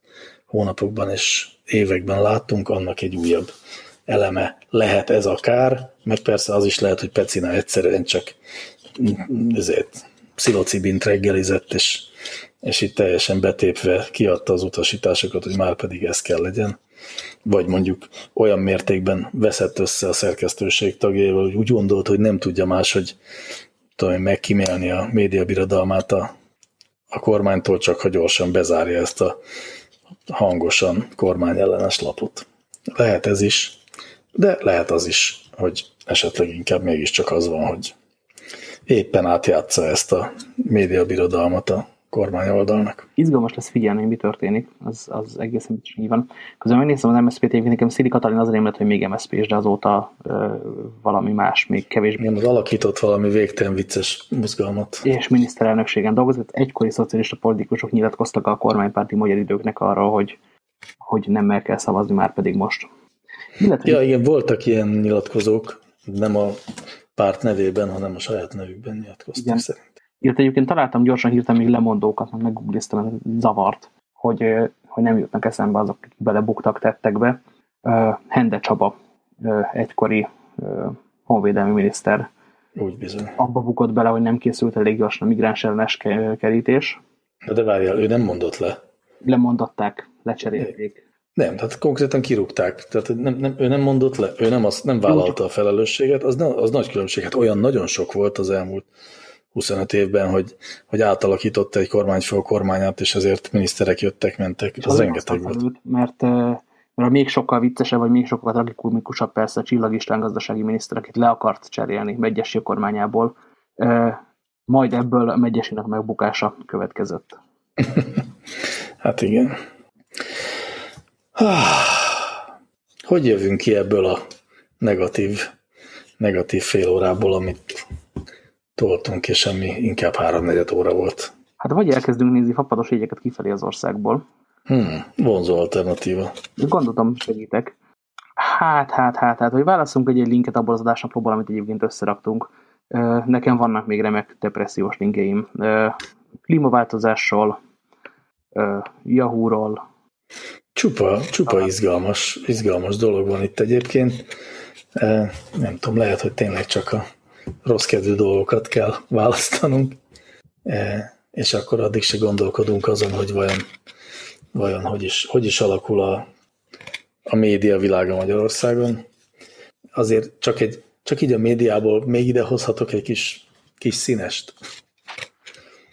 hónapokban és években láttunk, annak egy újabb eleme lehet ez akár, meg persze az is lehet, hogy Pecina egyszerűen csak ezért pszilocibint reggelizett, és, és itt teljesen betépve kiadta az utasításokat, hogy már pedig ez kell legyen. Vagy mondjuk olyan mértékben veszett össze a szerkesztőség tagjával, hogy úgy gondolt, hogy nem tudja máshogy tudom, megkímélni a médiabirodalmát a, a kormánytól, csak ha gyorsan bezárja ezt a hangosan kormányellenes lapot. Lehet ez is, de lehet az is, hogy esetleg inkább mégiscsak az van, hogy éppen átjátsza ezt a médiabirodalmat a kormány oldalnak. Izgalmas lesz figyelni, hogy mi történik, az, az egészen így van. Közben megnézem az MSZP-t, egyébként nekem Szili Katalin az lett, hogy még mszp de azóta ö, valami más, még kevésbé. Nem, az alakított valami végtelen vicces mozgalmat. És miniszterelnökségen dolgozott. Egykori szocialista politikusok nyilatkoztak a kormánypárti magyar időknek arról, hogy, hogy nem meg kell szavazni már pedig most. Illetve, ja, igen, voltak ilyen nyilatkozók, nem a párt nevében, hanem a saját nevükben nyilatkoztak Igen. szerint. Illetve egyébként találtam gyorsan hirtelen még lemondókat, meg meggoogliztam, zavart, hogy, hogy nem jutnak eszembe azok, akik belebuktak tettekbe. Hende Csaba, egykori honvédelmi miniszter, úgy bizony. Abba bukott bele, hogy nem készült elég gyorsan a migráns ellenes kerítés. De, de várjál, ő nem mondott le. Lemondották, lecserélték. Nem, tehát konkrétan kirúgták. Tehát nem, nem, ő nem mondott le, ő nem, azt, nem vállalta a felelősséget, az, az nagy különbség. Hát olyan nagyon sok volt az elmúlt 25 évben, hogy, hogy átalakította egy kormányfő kormányát, és ezért miniszterek jöttek, mentek. És az rengeteg volt. Előtt, mert, mert a még sokkal viccesebb, vagy még sokkal tragikumikusabb persze a csillagistán gazdasági miniszter, akit le akart cserélni Megyesi kormányából, majd ebből a Megyesinek megbukása következett. hát igen. Hogy jövünk ki ebből a negatív, negatív fél órából, amit toltunk, és ami inkább háromnegyed óra volt? Hát vagy elkezdünk nézni fapados jegyeket kifelé az országból. Hmm, vonzó alternatíva. Gondoltam, segítek. Hát, hát, hát, hát, hogy válaszunk egy, egy linket abból az adásnapokból, amit egyébként összeraktunk. Nekem vannak még remek depressziós linkeim. Klímaváltozásról, Yahoo-ról, Csupa, csupa izgalmas, izgalmas dolog van itt egyébként. Nem tudom, lehet, hogy tényleg csak a rossz kedvű dolgokat kell választanunk, e, és akkor addig se gondolkodunk azon, hogy vajon, vajon hogy, is, hogy is alakul a, a média világa Magyarországon. Azért csak egy csak így a médiából még ide hozhatok egy kis, kis színest.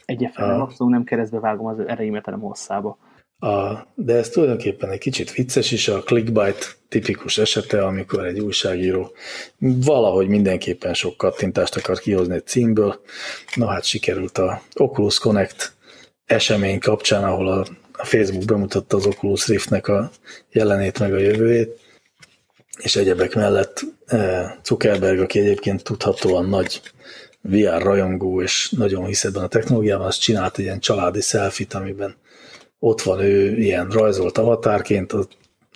Egyébként abszolút nem keresztbe vágom az erejémet, hanem hosszába. A, de ez tulajdonképpen egy kicsit vicces is a clickbait tipikus esete, amikor egy újságíró valahogy mindenképpen sok kattintást akar kihozni egy címből. Na hát sikerült a Oculus Connect esemény kapcsán, ahol a, a Facebook bemutatta az Oculus Riftnek a jelenét meg a jövőjét, és egyebek mellett eh, Zuckerberg, aki egyébként tudhatóan nagy VR rajongó, és nagyon hisz ebben a technológiában, az csinált egy ilyen családi selfit, amiben ott van ő ilyen rajzolt avatárként, a,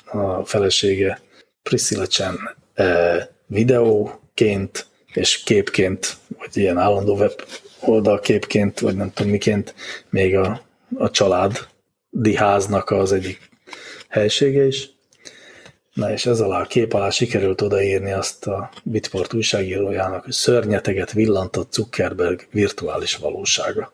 a felesége Priscilla Chen e, videóként és képként, vagy ilyen állandó web oldal képként, vagy nem tudom miként, még a, a családi háznak az egyik helysége is. Na és ez alá a kép alá sikerült odaírni azt a Bitport újságírójának, hogy szörnyeteget villantott Zuckerberg virtuális valósága.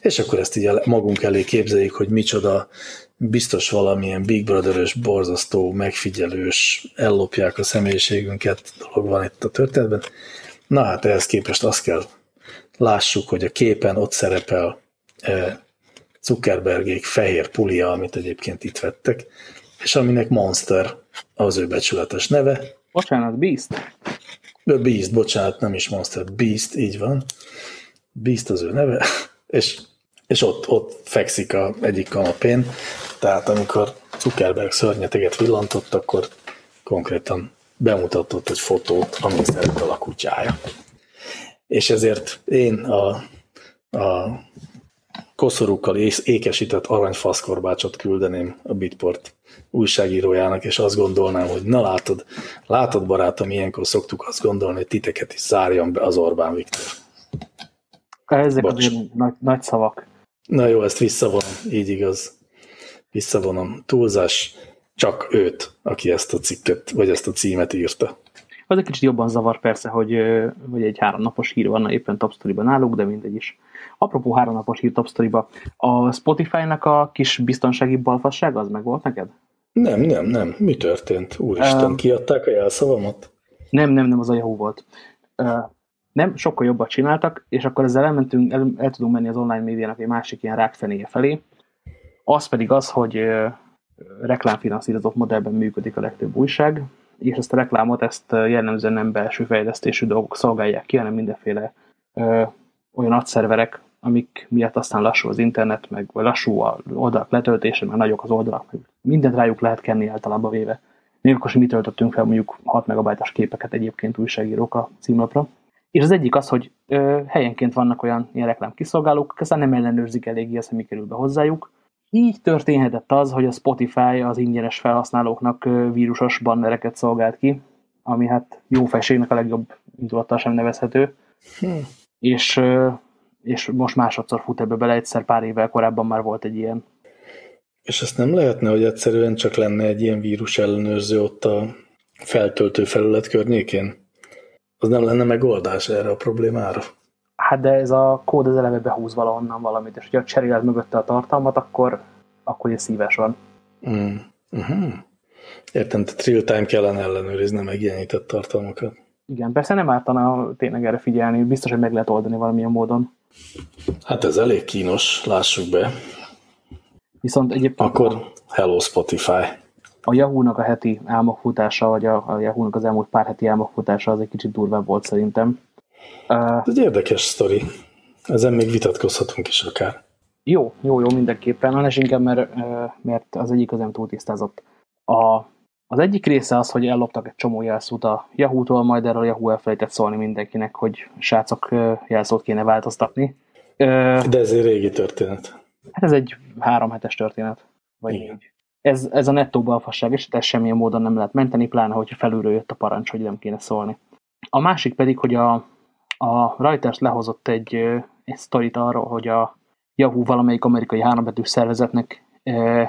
És akkor ezt így magunk elé képzeljük, hogy micsoda biztos valamilyen Big Brother-ös, borzasztó, megfigyelős, ellopják a személyiségünket dolog van itt a történetben. Na hát ehhez képest azt kell lássuk, hogy a képen ott szerepel e, Zuckerbergék fehér pulia, amit egyébként itt vettek, és aminek Monster az ő becsületes neve. Bocsánat, Beast? Beast, bocsánat, nem is Monster, Beast, így van. Beast az ő neve, és, és ott, ott fekszik a egyik kanapén, tehát amikor Zuckerberg szörnyeteget villantott, akkor konkrétan bemutatott egy fotót, amin szerepel a kutyája. És én a, a koszorúkkal ékesített aranyfaszkorbácsot küldeném a Bitport újságírójának, és azt gondolnám, hogy na látod, látod barátom, ilyenkor szoktuk azt gondolni, hogy titeket is zárjon be az Orbán Viktor. Ezek Bocs. azért nagy, nagy szavak. Na jó, ezt visszavonom, így igaz. Visszavonom. Túlzás, csak őt, aki ezt a cikket, vagy ezt a címet írta. Az egy kicsit jobban zavar persze, hogy, hogy egy háromnapos hír van éppen Top Story-ban náluk, de mindegy is. Apropó háromnapos hír Top Story-ba, a Spotify-nak a kis biztonsági balfasság az meg volt neked? Nem, nem, nem. Mi történt? Úristen, um, kiadták a jelszavamat? Nem, nem, nem, az a Yahoo volt. Uh, nem, sokkal jobbat csináltak, és akkor ezzel elmentünk, el, el tudunk menni az online médiának egy másik ilyen rákfenéje felé. Az pedig az, hogy reklámfinanszírozott modellben működik a legtöbb újság, és ezt a reklámot ezt jellemzően nem belső fejlesztésű dolgok szolgálják ki, hanem mindenféle ö, olyan adszerverek, amik miatt aztán lassú az internet, meg vagy lassú a oldalak letöltése, meg nagyok az oldalak, meg mindent rájuk lehet kenni általában véve. Nélkül, hogy mi töltöttünk fel mondjuk 6 megabajtos képeket egyébként újságírók a címlapra. És az egyik az, hogy ö, helyenként vannak olyan ilyen reklám kiszolgálók, aztán nem ellenőrzik eléggé azt, hogy mi kerül be hozzájuk, így történhetett az, hogy a Spotify az ingyenes felhasználóknak vírusos bannereket szolgált ki, ami hát jó felségnek a legjobb indulattal sem nevezhető. Hm. És, és most másodszor fut ebbe bele, egyszer pár évvel korábban már volt egy ilyen. És ezt nem lehetne, hogy egyszerűen csak lenne egy ilyen vírus ellenőrző ott a feltöltő felület környékén? Az nem lenne megoldás erre a problémára? Hát de ez a kód az eleve behúz valahonnan valamit, és hogyha cseréled mögötte a tartalmat, akkor, akkor ez szíves van. Mm. Uh-huh. Értem, tehát real time kellene ellenőrizni megjelenített tartalmakat. Igen, persze nem ártana tényleg erre figyelni, biztos, hogy meg lehet oldani valamilyen módon. Hát ez elég kínos, lássuk be. Viszont egyébként... Akkor hello Spotify. A Yahoo-nak a heti álmokfutása, vagy a, a Yahoo-nak az elmúlt pár heti álmokfutása az egy kicsit durvább volt szerintem. Ez egy érdekes sztori. Ezen még vitatkozhatunk is akár. Jó, jó, jó, mindenképpen. Hanem inkább, mert, mert az egyik az nem túl tisztázott. A, az egyik része az, hogy elloptak egy csomó jelszót a Yahoo-tól, majd erről a Yahoo elfelejtett szólni mindenkinek, hogy srácok jelszót kéne változtatni. De ez egy régi történet. Hát ez egy három hetes történet. Vagy így. Ez, ez a nettó balfasság, és ezt semmilyen módon nem lehet menteni, pláne, hogyha felülről jött a parancs, hogy nem kéne szólni. A másik pedig, hogy a, a Reuters lehozott egy, egy sztorit arról, hogy a Yahoo valamelyik amerikai hárombetűs szervezetnek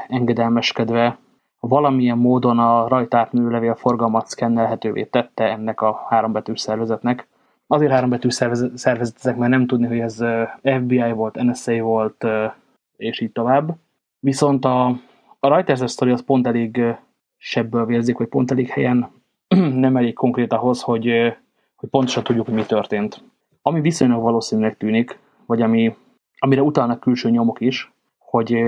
engedelmeskedve valamilyen módon a rajta átmenő forgalmat szkennelhetővé tette ennek a hárombetűs szervezetnek. Azért hárombetűs szervezetek, mert nem tudni, hogy ez FBI volt, NSA volt, és így tovább. Viszont a, a Reuters sztori az pont elég sebből vérzik, hogy pont elég helyen nem elég konkrét ahhoz, hogy hogy pontosan tudjuk, hogy mi történt. Ami viszonylag valószínűleg tűnik, vagy ami, amire utalnak külső nyomok is, hogy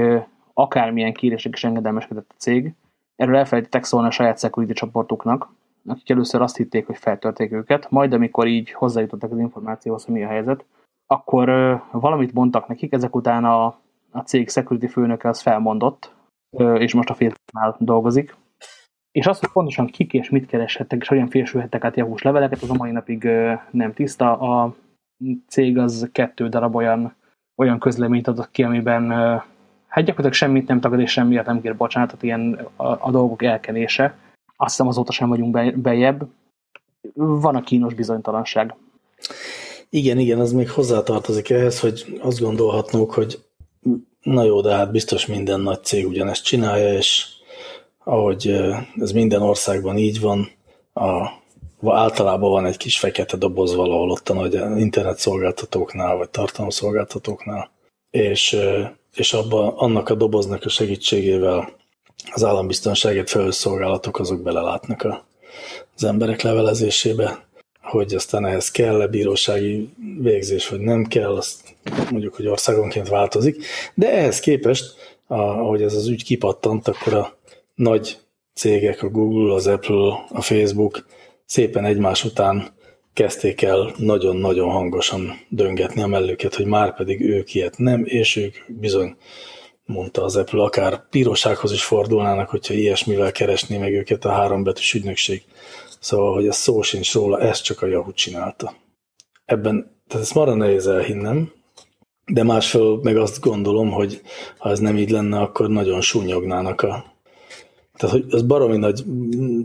akármilyen kérések is engedelmeskedett a cég, erről elfelejtettek szólni a saját security csoportuknak, akik először azt hitték, hogy feltörték őket, majd amikor így hozzájutottak az információhoz, hogy mi a helyzet, akkor valamit mondtak nekik, ezek után a, a cég security főnöke az felmondott, és most a Facebooknál dolgozik. És azt, hogy pontosan kik és mit kereshettek, és hogyan félsülhettek át javus leveleket, az a mai napig nem tiszta. A cég az kettő darab olyan, olyan közleményt adott ki, amiben hát gyakorlatilag semmit nem tagad, és semmiért nem kér bocsánatot, ilyen a, a dolgok elkenése. Azt hiszem azóta sem vagyunk be, bejebb. Van a kínos bizonytalanság. Igen, igen, az még hozzátartozik ehhez, hogy azt gondolhatnunk, hogy na jó, de hát biztos minden nagy cég ugyanezt csinálja, és ahogy ez minden országban így van, a, általában van egy kis fekete doboz valahol ott a nagy internet szolgáltatóknál, vagy tartalomszolgáltatóknál, és, és abban annak a doboznak a segítségével az állambiztonságért felelős szolgálatok azok belelátnak a, az emberek levelezésébe, hogy aztán ehhez kell-e bírósági végzés, vagy nem kell, azt mondjuk, hogy országonként változik, de ehhez képest, ahogy ez az ügy kipattant, akkor a nagy cégek, a Google, az Apple, a Facebook szépen egymás után kezdték el nagyon-nagyon hangosan döngetni a mellőket, hogy már pedig ők ilyet nem, és ők bizony, mondta az Apple, akár bírósághoz is fordulnának, hogyha ilyesmivel keresné meg őket a hárombetűs ügynökség. Szóval, hogy ez szó sincs róla, ezt csak a Yahoo csinálta. Ebben, tehát ezt marra nehéz elhinnem, de másfél meg azt gondolom, hogy ha ez nem így lenne, akkor nagyon súnyognának a... Tehát, hogy az baromi nagy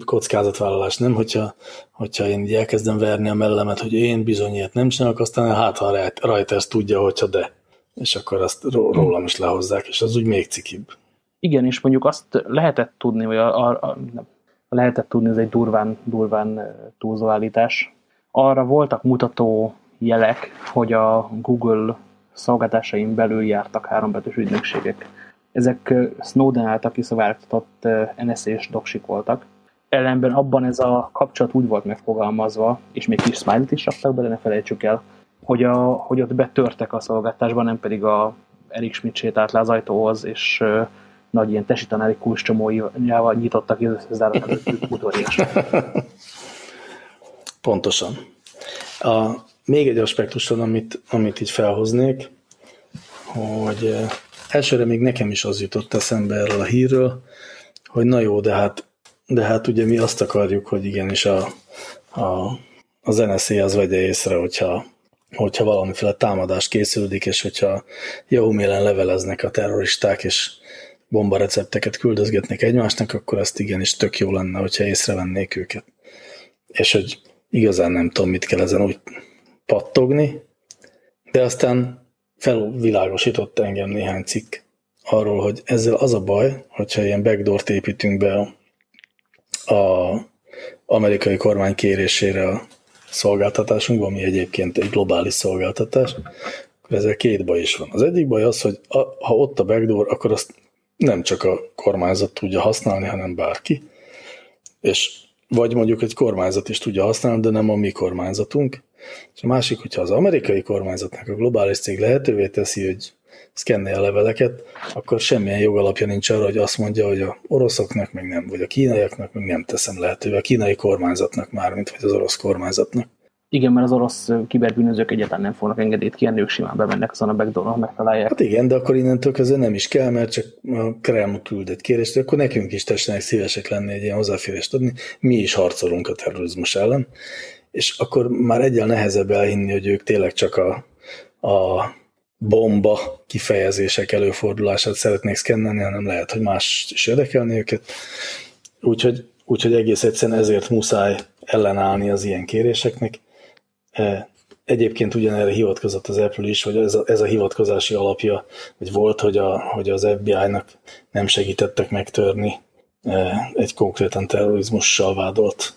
kockázatvállalás, nem? Hogyha, hogyha én így elkezdem verni a mellemet, hogy én bizony ilyet nem csinálok, aztán hát ha rajta ezt tudja, hogyha de. És akkor azt rólam is lehozzák, és az úgy még cikibb. Igen, és mondjuk azt lehetett tudni, vagy a, a, a, lehetett tudni, ez egy durván, durván túlzó állítás. Arra voltak mutató jelek, hogy a Google szolgáltásain belül jártak hárombetűs ügynökségek. Ezek Snowden által kiszivárgtatott NSA-s doksik voltak. Ellenben abban ez a kapcsolat úgy volt megfogalmazva, és még kis smiley is raktak bele, ne felejtsük el, hogy, a, hogy ott betörtek a szolgáltásban, nem pedig a Erik Schmidt sétált le az ajtóhoz, és nagy ilyen tesitanári kulcscsomójával nyitottak ki az udvarias. Pontosan. A, még egy aspektus van, amit, amit így felhoznék, hogy eh, elsőre még nekem is az jutott eszembe erről a hírről, hogy na jó, de hát, de hát ugye mi azt akarjuk, hogy igenis a, a, az NSA az vegye észre, hogyha, hogyha valamiféle támadás készüldik, és hogyha jó mélen leveleznek a terroristák, és bombarecepteket küldözgetnek egymásnak, akkor azt igenis tök jó lenne, hogyha észrevennék őket. És hogy igazán nem tudom, mit kell ezen úgy pattogni, de aztán felvilágosított engem néhány cikk arról, hogy ezzel az a baj, hogyha ilyen backdoor építünk be a amerikai kormány kérésére a szolgáltatásunkban, ami egyébként egy globális szolgáltatás, akkor ezzel két baj is van. Az egyik baj az, hogy a, ha ott a backdoor, akkor azt nem csak a kormányzat tudja használni, hanem bárki, és vagy mondjuk egy kormányzat is tudja használni, de nem a mi kormányzatunk. És a másik, hogyha az amerikai kormányzatnak a globális cég lehetővé teszi, hogy szkennelje a leveleket, akkor semmilyen jogalapja nincs arra, hogy azt mondja, hogy a oroszoknak meg nem, vagy a kínaiaknak meg nem teszem lehetővé, a kínai kormányzatnak már, mint vagy az orosz kormányzatnak. Igen, mert az orosz kiberbűnözők egyáltalán nem fognak engedélyt kérni, ők simán bemennek azon a backdoor megtalálják. Hát igen, de akkor innentől kezdve nem is kell, mert csak a Kreml küld egy kérést, akkor nekünk is tessenek szívesek lenni egy ilyen hozzáférést adni. Mi is harcolunk a terrorizmus ellen, és akkor már egyel nehezebb elhinni, hogy ők tényleg csak a, a bomba kifejezések előfordulását szeretnék szkennelni, hanem lehet, hogy más is érdekelni őket. Úgyhogy, úgyhogy egész egyszerűen ezért muszáj ellenállni az ilyen kéréseknek, egyébként ugyanerre hivatkozott az Apple is, hogy ez a, ez a hivatkozási alapja, hogy volt, hogy, a, hogy az FBI-nak nem segítettek megtörni egy konkrétan terrorizmussal vádolt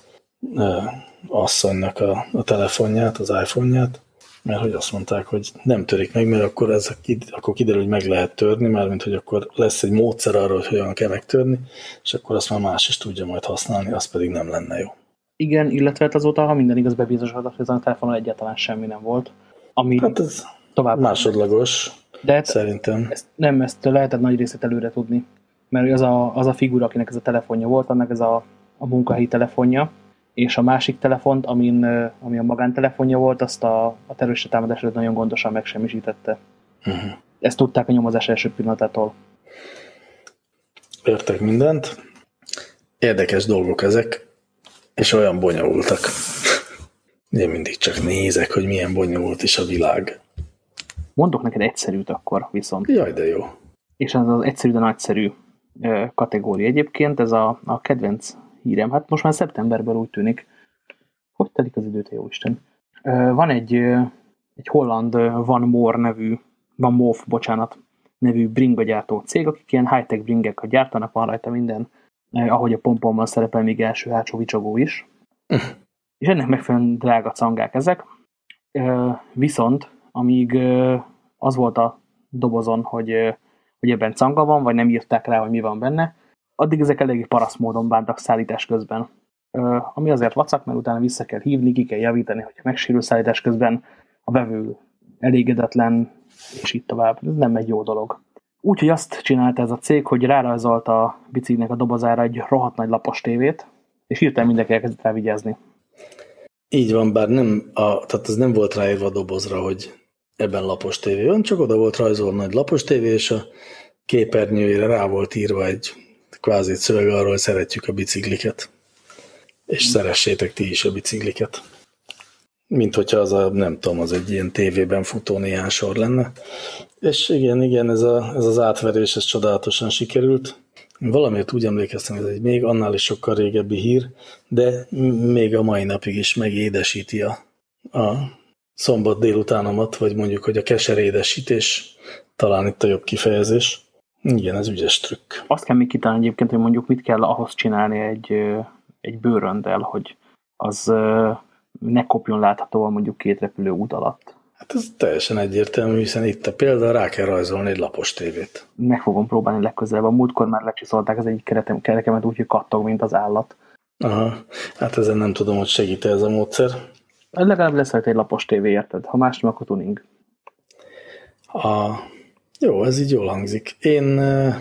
asszonynak a, a telefonját, az iPhone-ját, mert hogy azt mondták, hogy nem törik meg, mert akkor, ez, akkor kiderül, hogy meg lehet törni, mármint hogy akkor lesz egy módszer arra, hogy hogyan kell megtörni, és akkor azt már más is tudja majd használni, az pedig nem lenne jó. Igen, illetve hát azóta, ha minden igaz, bebizonyosodott, hogy a telefonon egyáltalán semmi nem volt. Ami Hát ez tovább. másodlagos, De hát szerintem. ezt, nem, ezt lehetett nagy részét előre tudni. Mert az a, az a figura, akinek ez a telefonja volt, annak ez a, a munkahelyi telefonja, és a másik telefont, amin, ami a magántelefonja volt, azt a, a terrorista támadás előtt nagyon gondosan megsemmisítette. Uh-huh. Ezt tudták a nyomozás első pillanatától. Értek mindent. Érdekes dolgok ezek, és olyan bonyolultak. Én mindig csak nézek, hogy milyen bonyolult is a világ. Mondok neked egyszerűt akkor viszont. Jaj, de jó. És ez az egyszerű, de nagyszerű kategória egyébként, ez a, a kedvenc hírem. Hát most már szeptemberben úgy tűnik. Hogy telik az időt, jó Isten? Van egy, egy holland Van More nevű, Van Moof, bocsánat, nevű bringagyártó cég, akik ilyen high-tech bringeket gyártanak, van rajta minden, ahogy a pompomban szerepel még első hátsó vicsogó is. És ennek megfelelően drága cangák ezek. Viszont, amíg az volt a dobozon, hogy, hogy ebben canga van, vagy nem írták rá, hogy mi van benne, addig ezek eléggé paraszt módon bántak szállítás közben. Ami azért vacak, mert utána vissza kell hívni, ki kell javítani, hogyha megsérül szállítás közben a vevő elégedetlen, és így tovább. Ez nem egy jó dolog. Úgyhogy azt csinálta ez a cég, hogy rárajzolta a biciklinek a dobozára egy rohadt nagy lapos tévét, és hirtelen mindenki elkezdett rá vigyázni. Így van, bár nem, a, tehát ez nem volt ráírva a dobozra, hogy ebben lapos tévé van, csak oda volt rajzolva nagy lapos tévé, és a képernyőjére rá volt írva egy kvázi szöveg arról, hogy szeretjük a bicikliket. És szeressétek ti is a bicikliket. Mint hogyha az a, nem tudom, az egy ilyen tévében futó néhány sor lenne. És igen, igen, ez, a, ez az átverés, ez csodálatosan sikerült. Valamiért úgy emlékeztem, ez egy még annál is sokkal régebbi hír, de még a mai napig is megédesíti a, a szombat délutánomat, vagy mondjuk, hogy a keserédesítés, talán itt a jobb kifejezés. Igen, ez ügyes trükk. Azt kell még kitalálni egyébként, hogy mondjuk mit kell ahhoz csinálni egy, egy bőröndel, hogy az ne kopjon láthatóan mondjuk két repülő út alatt. Hát ez teljesen egyértelmű, hiszen itt a példa, rá kell rajzolni egy lapos tévét. Meg fogom próbálni legközelebb. A múltkor már lecsiszolták az egyik keretem, kerekemet úgy, hogy kattog, mint az állat. Aha, hát ezen nem tudom, hogy segít -e ez a módszer. Legalább lesz egy lapos tévé, érted? Ha más nem, akkor tuning. A, jó, ez így jól hangzik. Én, eh,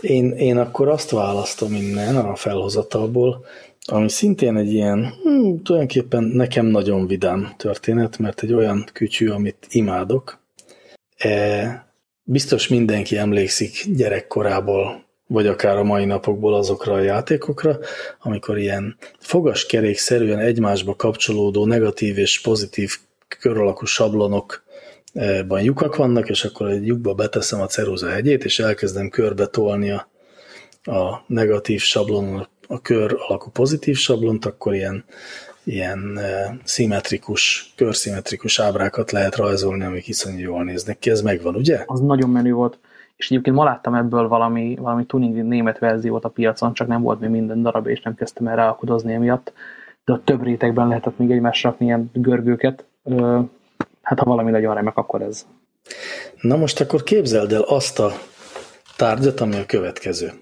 én, én akkor azt választom innen a felhozatalból, ami szintén egy ilyen, hm, tulajdonképpen nekem nagyon vidám történet, mert egy olyan kütyű, amit imádok. E, biztos mindenki emlékszik gyerekkorából, vagy akár a mai napokból azokra a játékokra, amikor ilyen fogaskerékszerűen egymásba kapcsolódó negatív és pozitív kör alakú sablonokban lyukak vannak, és akkor egy lyukba beteszem a ceruza hegyét, és elkezdem körbe tolni a, a negatív sablonon a kör alakú pozitív sablont, akkor ilyen, ilyen e, szimmetrikus, körszimmetrikus ábrákat lehet rajzolni, amik iszonyú jól néznek ki. Ez megvan, ugye? Az nagyon menő volt. És egyébként ma láttam ebből valami, valami tuning német verziót a piacon, csak nem volt még minden darab, és nem kezdtem el ráalkudozni emiatt. De a több rétegben lehetett még egymásra rakni ilyen görgőket. Hát ha valami nagyon remek, akkor ez. Na most akkor képzeld el azt a tárgyat, ami a következő.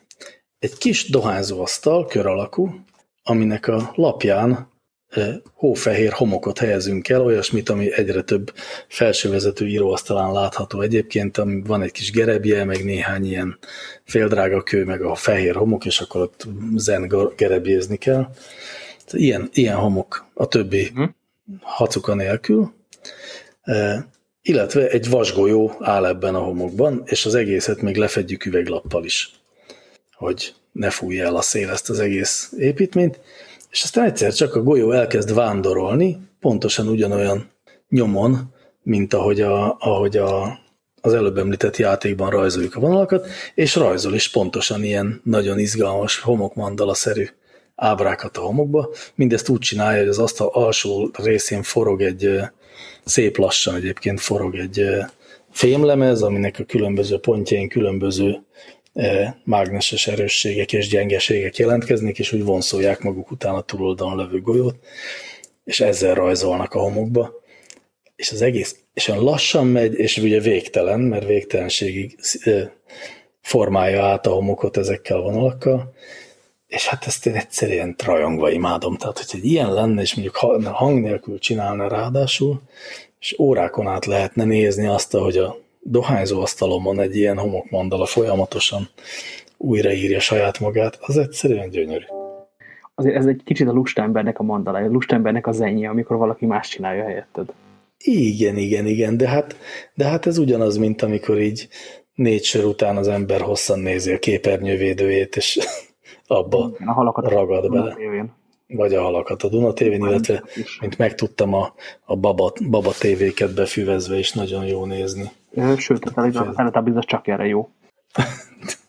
Egy kis dohányzóasztal, kör alakú, aminek a lapján eh, hófehér homokot helyezünk el, olyasmit, ami egyre több felsővezető íróasztalán látható egyébként, ami van egy kis gerebje, meg néhány ilyen féldrága kő, meg a fehér homok, és akkor ott zen gerebjézni kell. Ilyen, ilyen homok a többi Hm. hacuka nélkül, illetve egy vasgolyó áll ebben a homokban, és az egészet még lefedjük üveglappal is, hogy ne fújja el a szél ezt az egész építményt, és aztán egyszer csak a golyó elkezd vándorolni, pontosan ugyanolyan nyomon, mint ahogy, a, ahogy a, az előbb említett játékban rajzoljuk a vonalakat, és rajzol is pontosan ilyen nagyon izgalmas homokmandala-szerű ábrákat a homokba. Mindezt úgy csinálja, hogy az asztal alsó részén forog egy szép lassan egyébként forog egy fémlemez, aminek a különböző pontjain különböző mágneses erősségek és gyengeségek jelentkeznek, és úgy vonszolják maguk után a túloldalon levő golyót, és ezzel rajzolnak a homokba. És az egész, és olyan lassan megy, és ugye végtelen, mert végtelenségig ö, formálja át a homokot ezekkel a vonalakkal, és hát ezt én egyszerűen rajongva imádom. Tehát, hogy egy ilyen lenne, és mondjuk hang nélkül csinálna ráadásul, és órákon át lehetne nézni azt, hogy a dohányzó asztalomon egy ilyen homokmandala folyamatosan újraírja saját magát, az egyszerűen gyönyörű. Azért ez egy kicsit a lustembernek a mandala, a lustembernek a zenye, amikor valaki más csinálja helyetted. Igen, igen, igen, de hát, de hát ez ugyanaz, mint amikor így négy sör után az ember hosszan nézi a képernyővédőjét, és abba igen, a halakat ragad bele. Vagy a halakat a Duna tévén, illetve mint megtudtam, a, a Baba, Baba tévéket befüvezve is nagyon jó nézni. Sőt, a Teletubbies csak erre jó.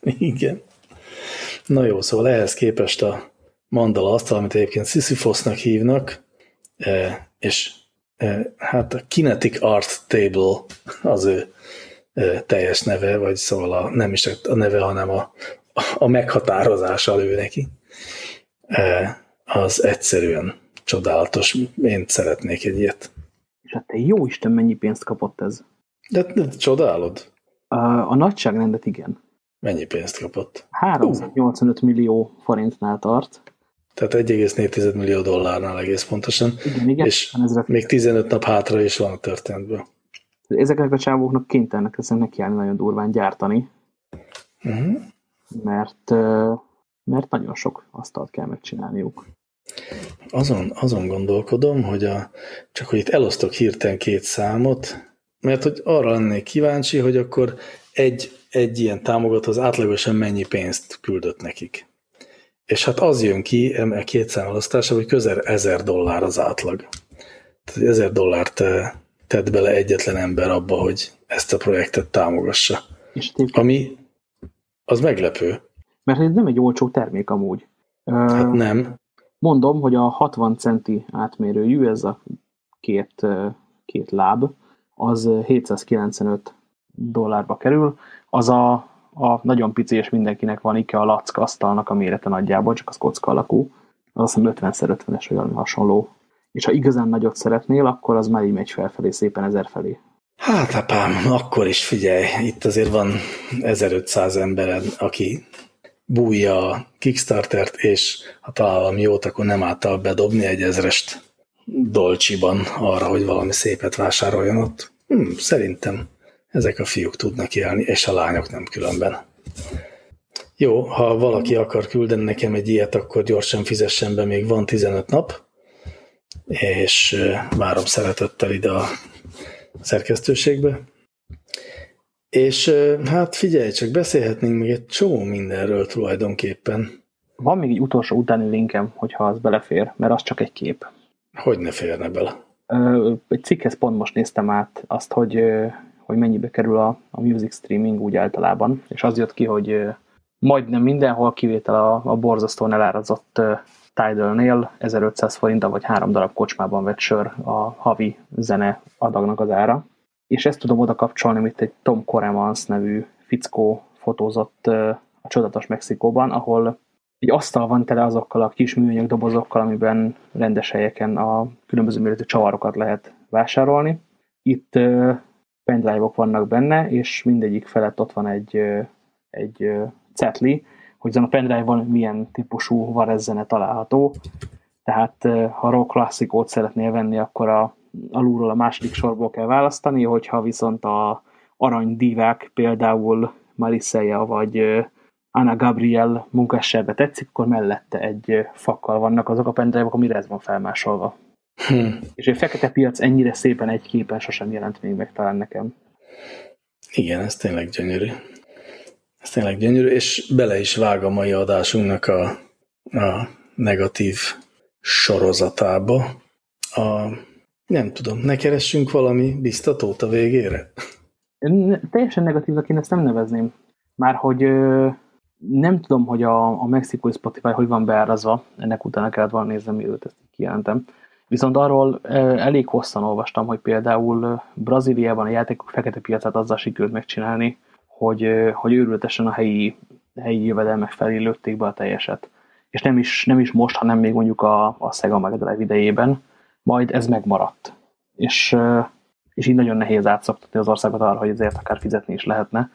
Igen. Na jó, szóval ehhez képest a mandala asztal, amit egyébként Sisyphosnak hívnak, és hát a Kinetic Art Table az ő teljes neve, vagy szóval a, nem is a neve, hanem a, a meghatározása ő neki. Az egyszerűen csodálatos. Én szeretnék egy ilyet. És hát te jó Isten, mennyi pénzt kapott ez? De, de csodálod? A, a nagyságrendet igen. Mennyi pénzt kapott? 385 uh. millió forintnál tart. Tehát 1,4 millió dollárnál egész pontosan. Igen, igen. És még 15 nap hátra is van a történetből. Ezeknek a csávóknak kénytelenek lesznek nekiállni nagyon durván gyártani. Uh-huh. Mert, mert nagyon sok asztalt kell megcsinálniuk. Azon, azon gondolkodom, hogy a, csak hogy itt elosztok hirtelen két számot, mert hogy arra lennék kíváncsi, hogy akkor egy, egy ilyen támogatóhoz átlagosan mennyi pénzt küldött nekik. És hát az jön ki a két számolasztása, hogy közel ezer dollár az átlag. Tehát ezer dollárt tett bele egyetlen ember abba, hogy ezt a projektet támogassa. És Ami az meglepő. Mert ez nem egy olcsó termék amúgy. Hát nem. Mondom, hogy a 60 centi átmérőjű, ez a két, két láb, az 795 dollárba kerül. Az a, a nagyon pici és mindenkinek van IKEA lack asztalnak a mérete nagyjából, csak az kocka alakú. Az azt hiszem 50x50-es olyan hasonló. És ha igazán nagyot szeretnél, akkor az már így megy felfelé, szépen ezer felé. Hát apám, akkor is figyelj, itt azért van 1500 embered, aki bújja a Kickstartert, és ha talál valami jót, akkor nem által bedobni egy ezrest dolcsiban arra, hogy valami szépet vásároljon ott. Hm, szerintem ezek a fiúk tudnak élni, és a lányok nem különben. Jó, ha valaki akar küldeni nekem egy ilyet, akkor gyorsan fizessen be, még van 15 nap, és várom szeretettel ide a szerkesztőségbe. És hát figyelj, csak beszélhetnénk még egy csomó mindenről tulajdonképpen. Van még egy utolsó utáni linkem, hogyha az belefér, mert az csak egy kép. Hogy ne férne bele? Egy cikkhez pont most néztem át azt, hogy, hogy mennyibe kerül a, a music streaming úgy általában, és az jött ki, hogy majdnem mindenhol kivétel a, a borzasztóan elárazott Tidal-nél 1500 forint, vagy három darab kocsmában vett sör a havi zene adagnak az ára. És ezt tudom oda kapcsolni, mint egy Tom Coremans nevű fickó fotózott a csodatos Mexikóban, ahol egy asztal van tele azokkal a kis műanyag dobozokkal, amiben rendes helyeken a különböző méretű csavarokat lehet vásárolni. Itt pendrive-ok vannak benne, és mindegyik felett ott van egy, egy cetli, hogy ezen a pendrive-on milyen típusú varezzene található. Tehát ha rock klasszikót szeretnél venni, akkor a, alulról a második sorból kell választani, hogyha viszont a arany divák, például Mariseja vagy Anna Gabriel munkássága tetszik, akkor mellette egy fakkal vannak azok a pendrive-ok, amire ez van felmásolva. Hmm. És egy fekete piac ennyire szépen egy képen sosem jelent még meg talán nekem. Igen, ez tényleg gyönyörű. Ez tényleg gyönyörű, és bele is vág a mai adásunknak a, a negatív sorozatába. A, nem tudom, ne keressünk valami biztatót a végére? Teljesen negatívnak én ezt nem nevezném. Már hogy nem tudom, hogy a, a mexikói Spotify hogy van beárazva, ennek utána kellett volna néznem, mielőtt ezt kijelentem. Viszont arról elég hosszan olvastam, hogy például Brazíliában a játékok fekete piacát azzal sikerült megcsinálni, hogy, hogy őrületesen a helyi, helyi jövedelmek felé lőtték be a teljeset. És nem is, nem is most, hanem még mondjuk a, a Sega Mega idejében, majd ez megmaradt. És, és így nagyon nehéz átszoktatni az országot arra, hogy ezért akár fizetni is lehetne.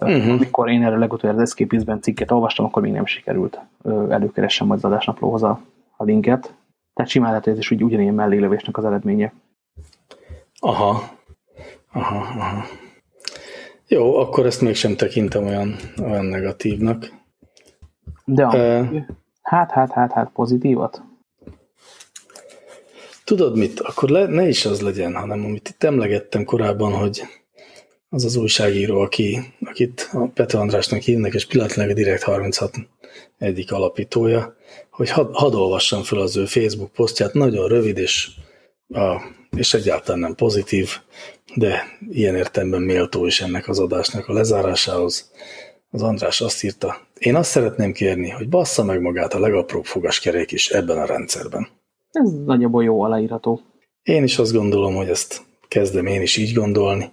Uh-huh. Amikor én erről legutóbb az Escapism-ben cikket olvastam, akkor még nem sikerült előkeressem majd az adásnaplóhoz a, a linket. Tehát simán lehet, hogy ez is úgy, ugyanilyen mellélövésnek az eredménye. Aha. Aha, aha. Jó, akkor ezt mégsem tekintem olyan, olyan negatívnak. De uh, hát, hát, hát, hát pozitívat? Tudod mit? Akkor le, ne is az legyen, hanem amit itt emlegettem korábban, hogy az az újságíró, aki, akit a Pető Andrásnak hívnak, és pillanatnyilag a Direkt 36 egyik alapítója, hogy had, hadd olvassam fel az ő Facebook posztját, nagyon rövid és, a, és egyáltalán nem pozitív, de ilyen értelemben méltó is ennek az adásnak a lezárásához. Az András azt írta, én azt szeretném kérni, hogy bassza meg magát a legapróbb fogaskerék is ebben a rendszerben. Ez nagyjából jó aláírható. Én is azt gondolom, hogy ezt kezdem én is így gondolni,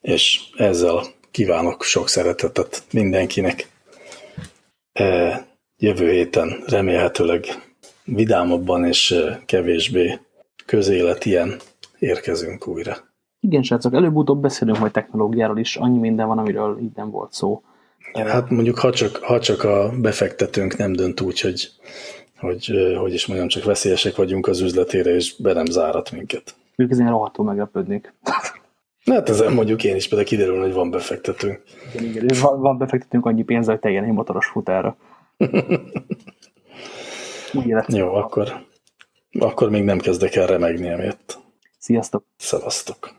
és ezzel kívánok sok szeretetet mindenkinek. E, jövő héten remélhetőleg vidámabban és e, kevésbé közéletien érkezünk újra. Igen, srácok, előbb-utóbb beszélünk majd technológiáról is, annyi minden van, amiről így nem volt szó. Hát mondjuk, ha csak, ha csak a befektetőnk nem dönt úgy, hogy, hogy, hogy is mondjam, csak veszélyesek vagyunk az üzletére, és be nem zárat minket. Mondjuk ezen rohadtul meglepődnék. Hát ezen mondjuk én is például kiderül, hogy van befektetőnk. Igen, igen. Van, van befektetőnk annyi pénzzel, hogy te egy motoros futára. Jó, akkor, akkor még nem kezdek el remegni emiatt. Sziasztok! Szevasztok!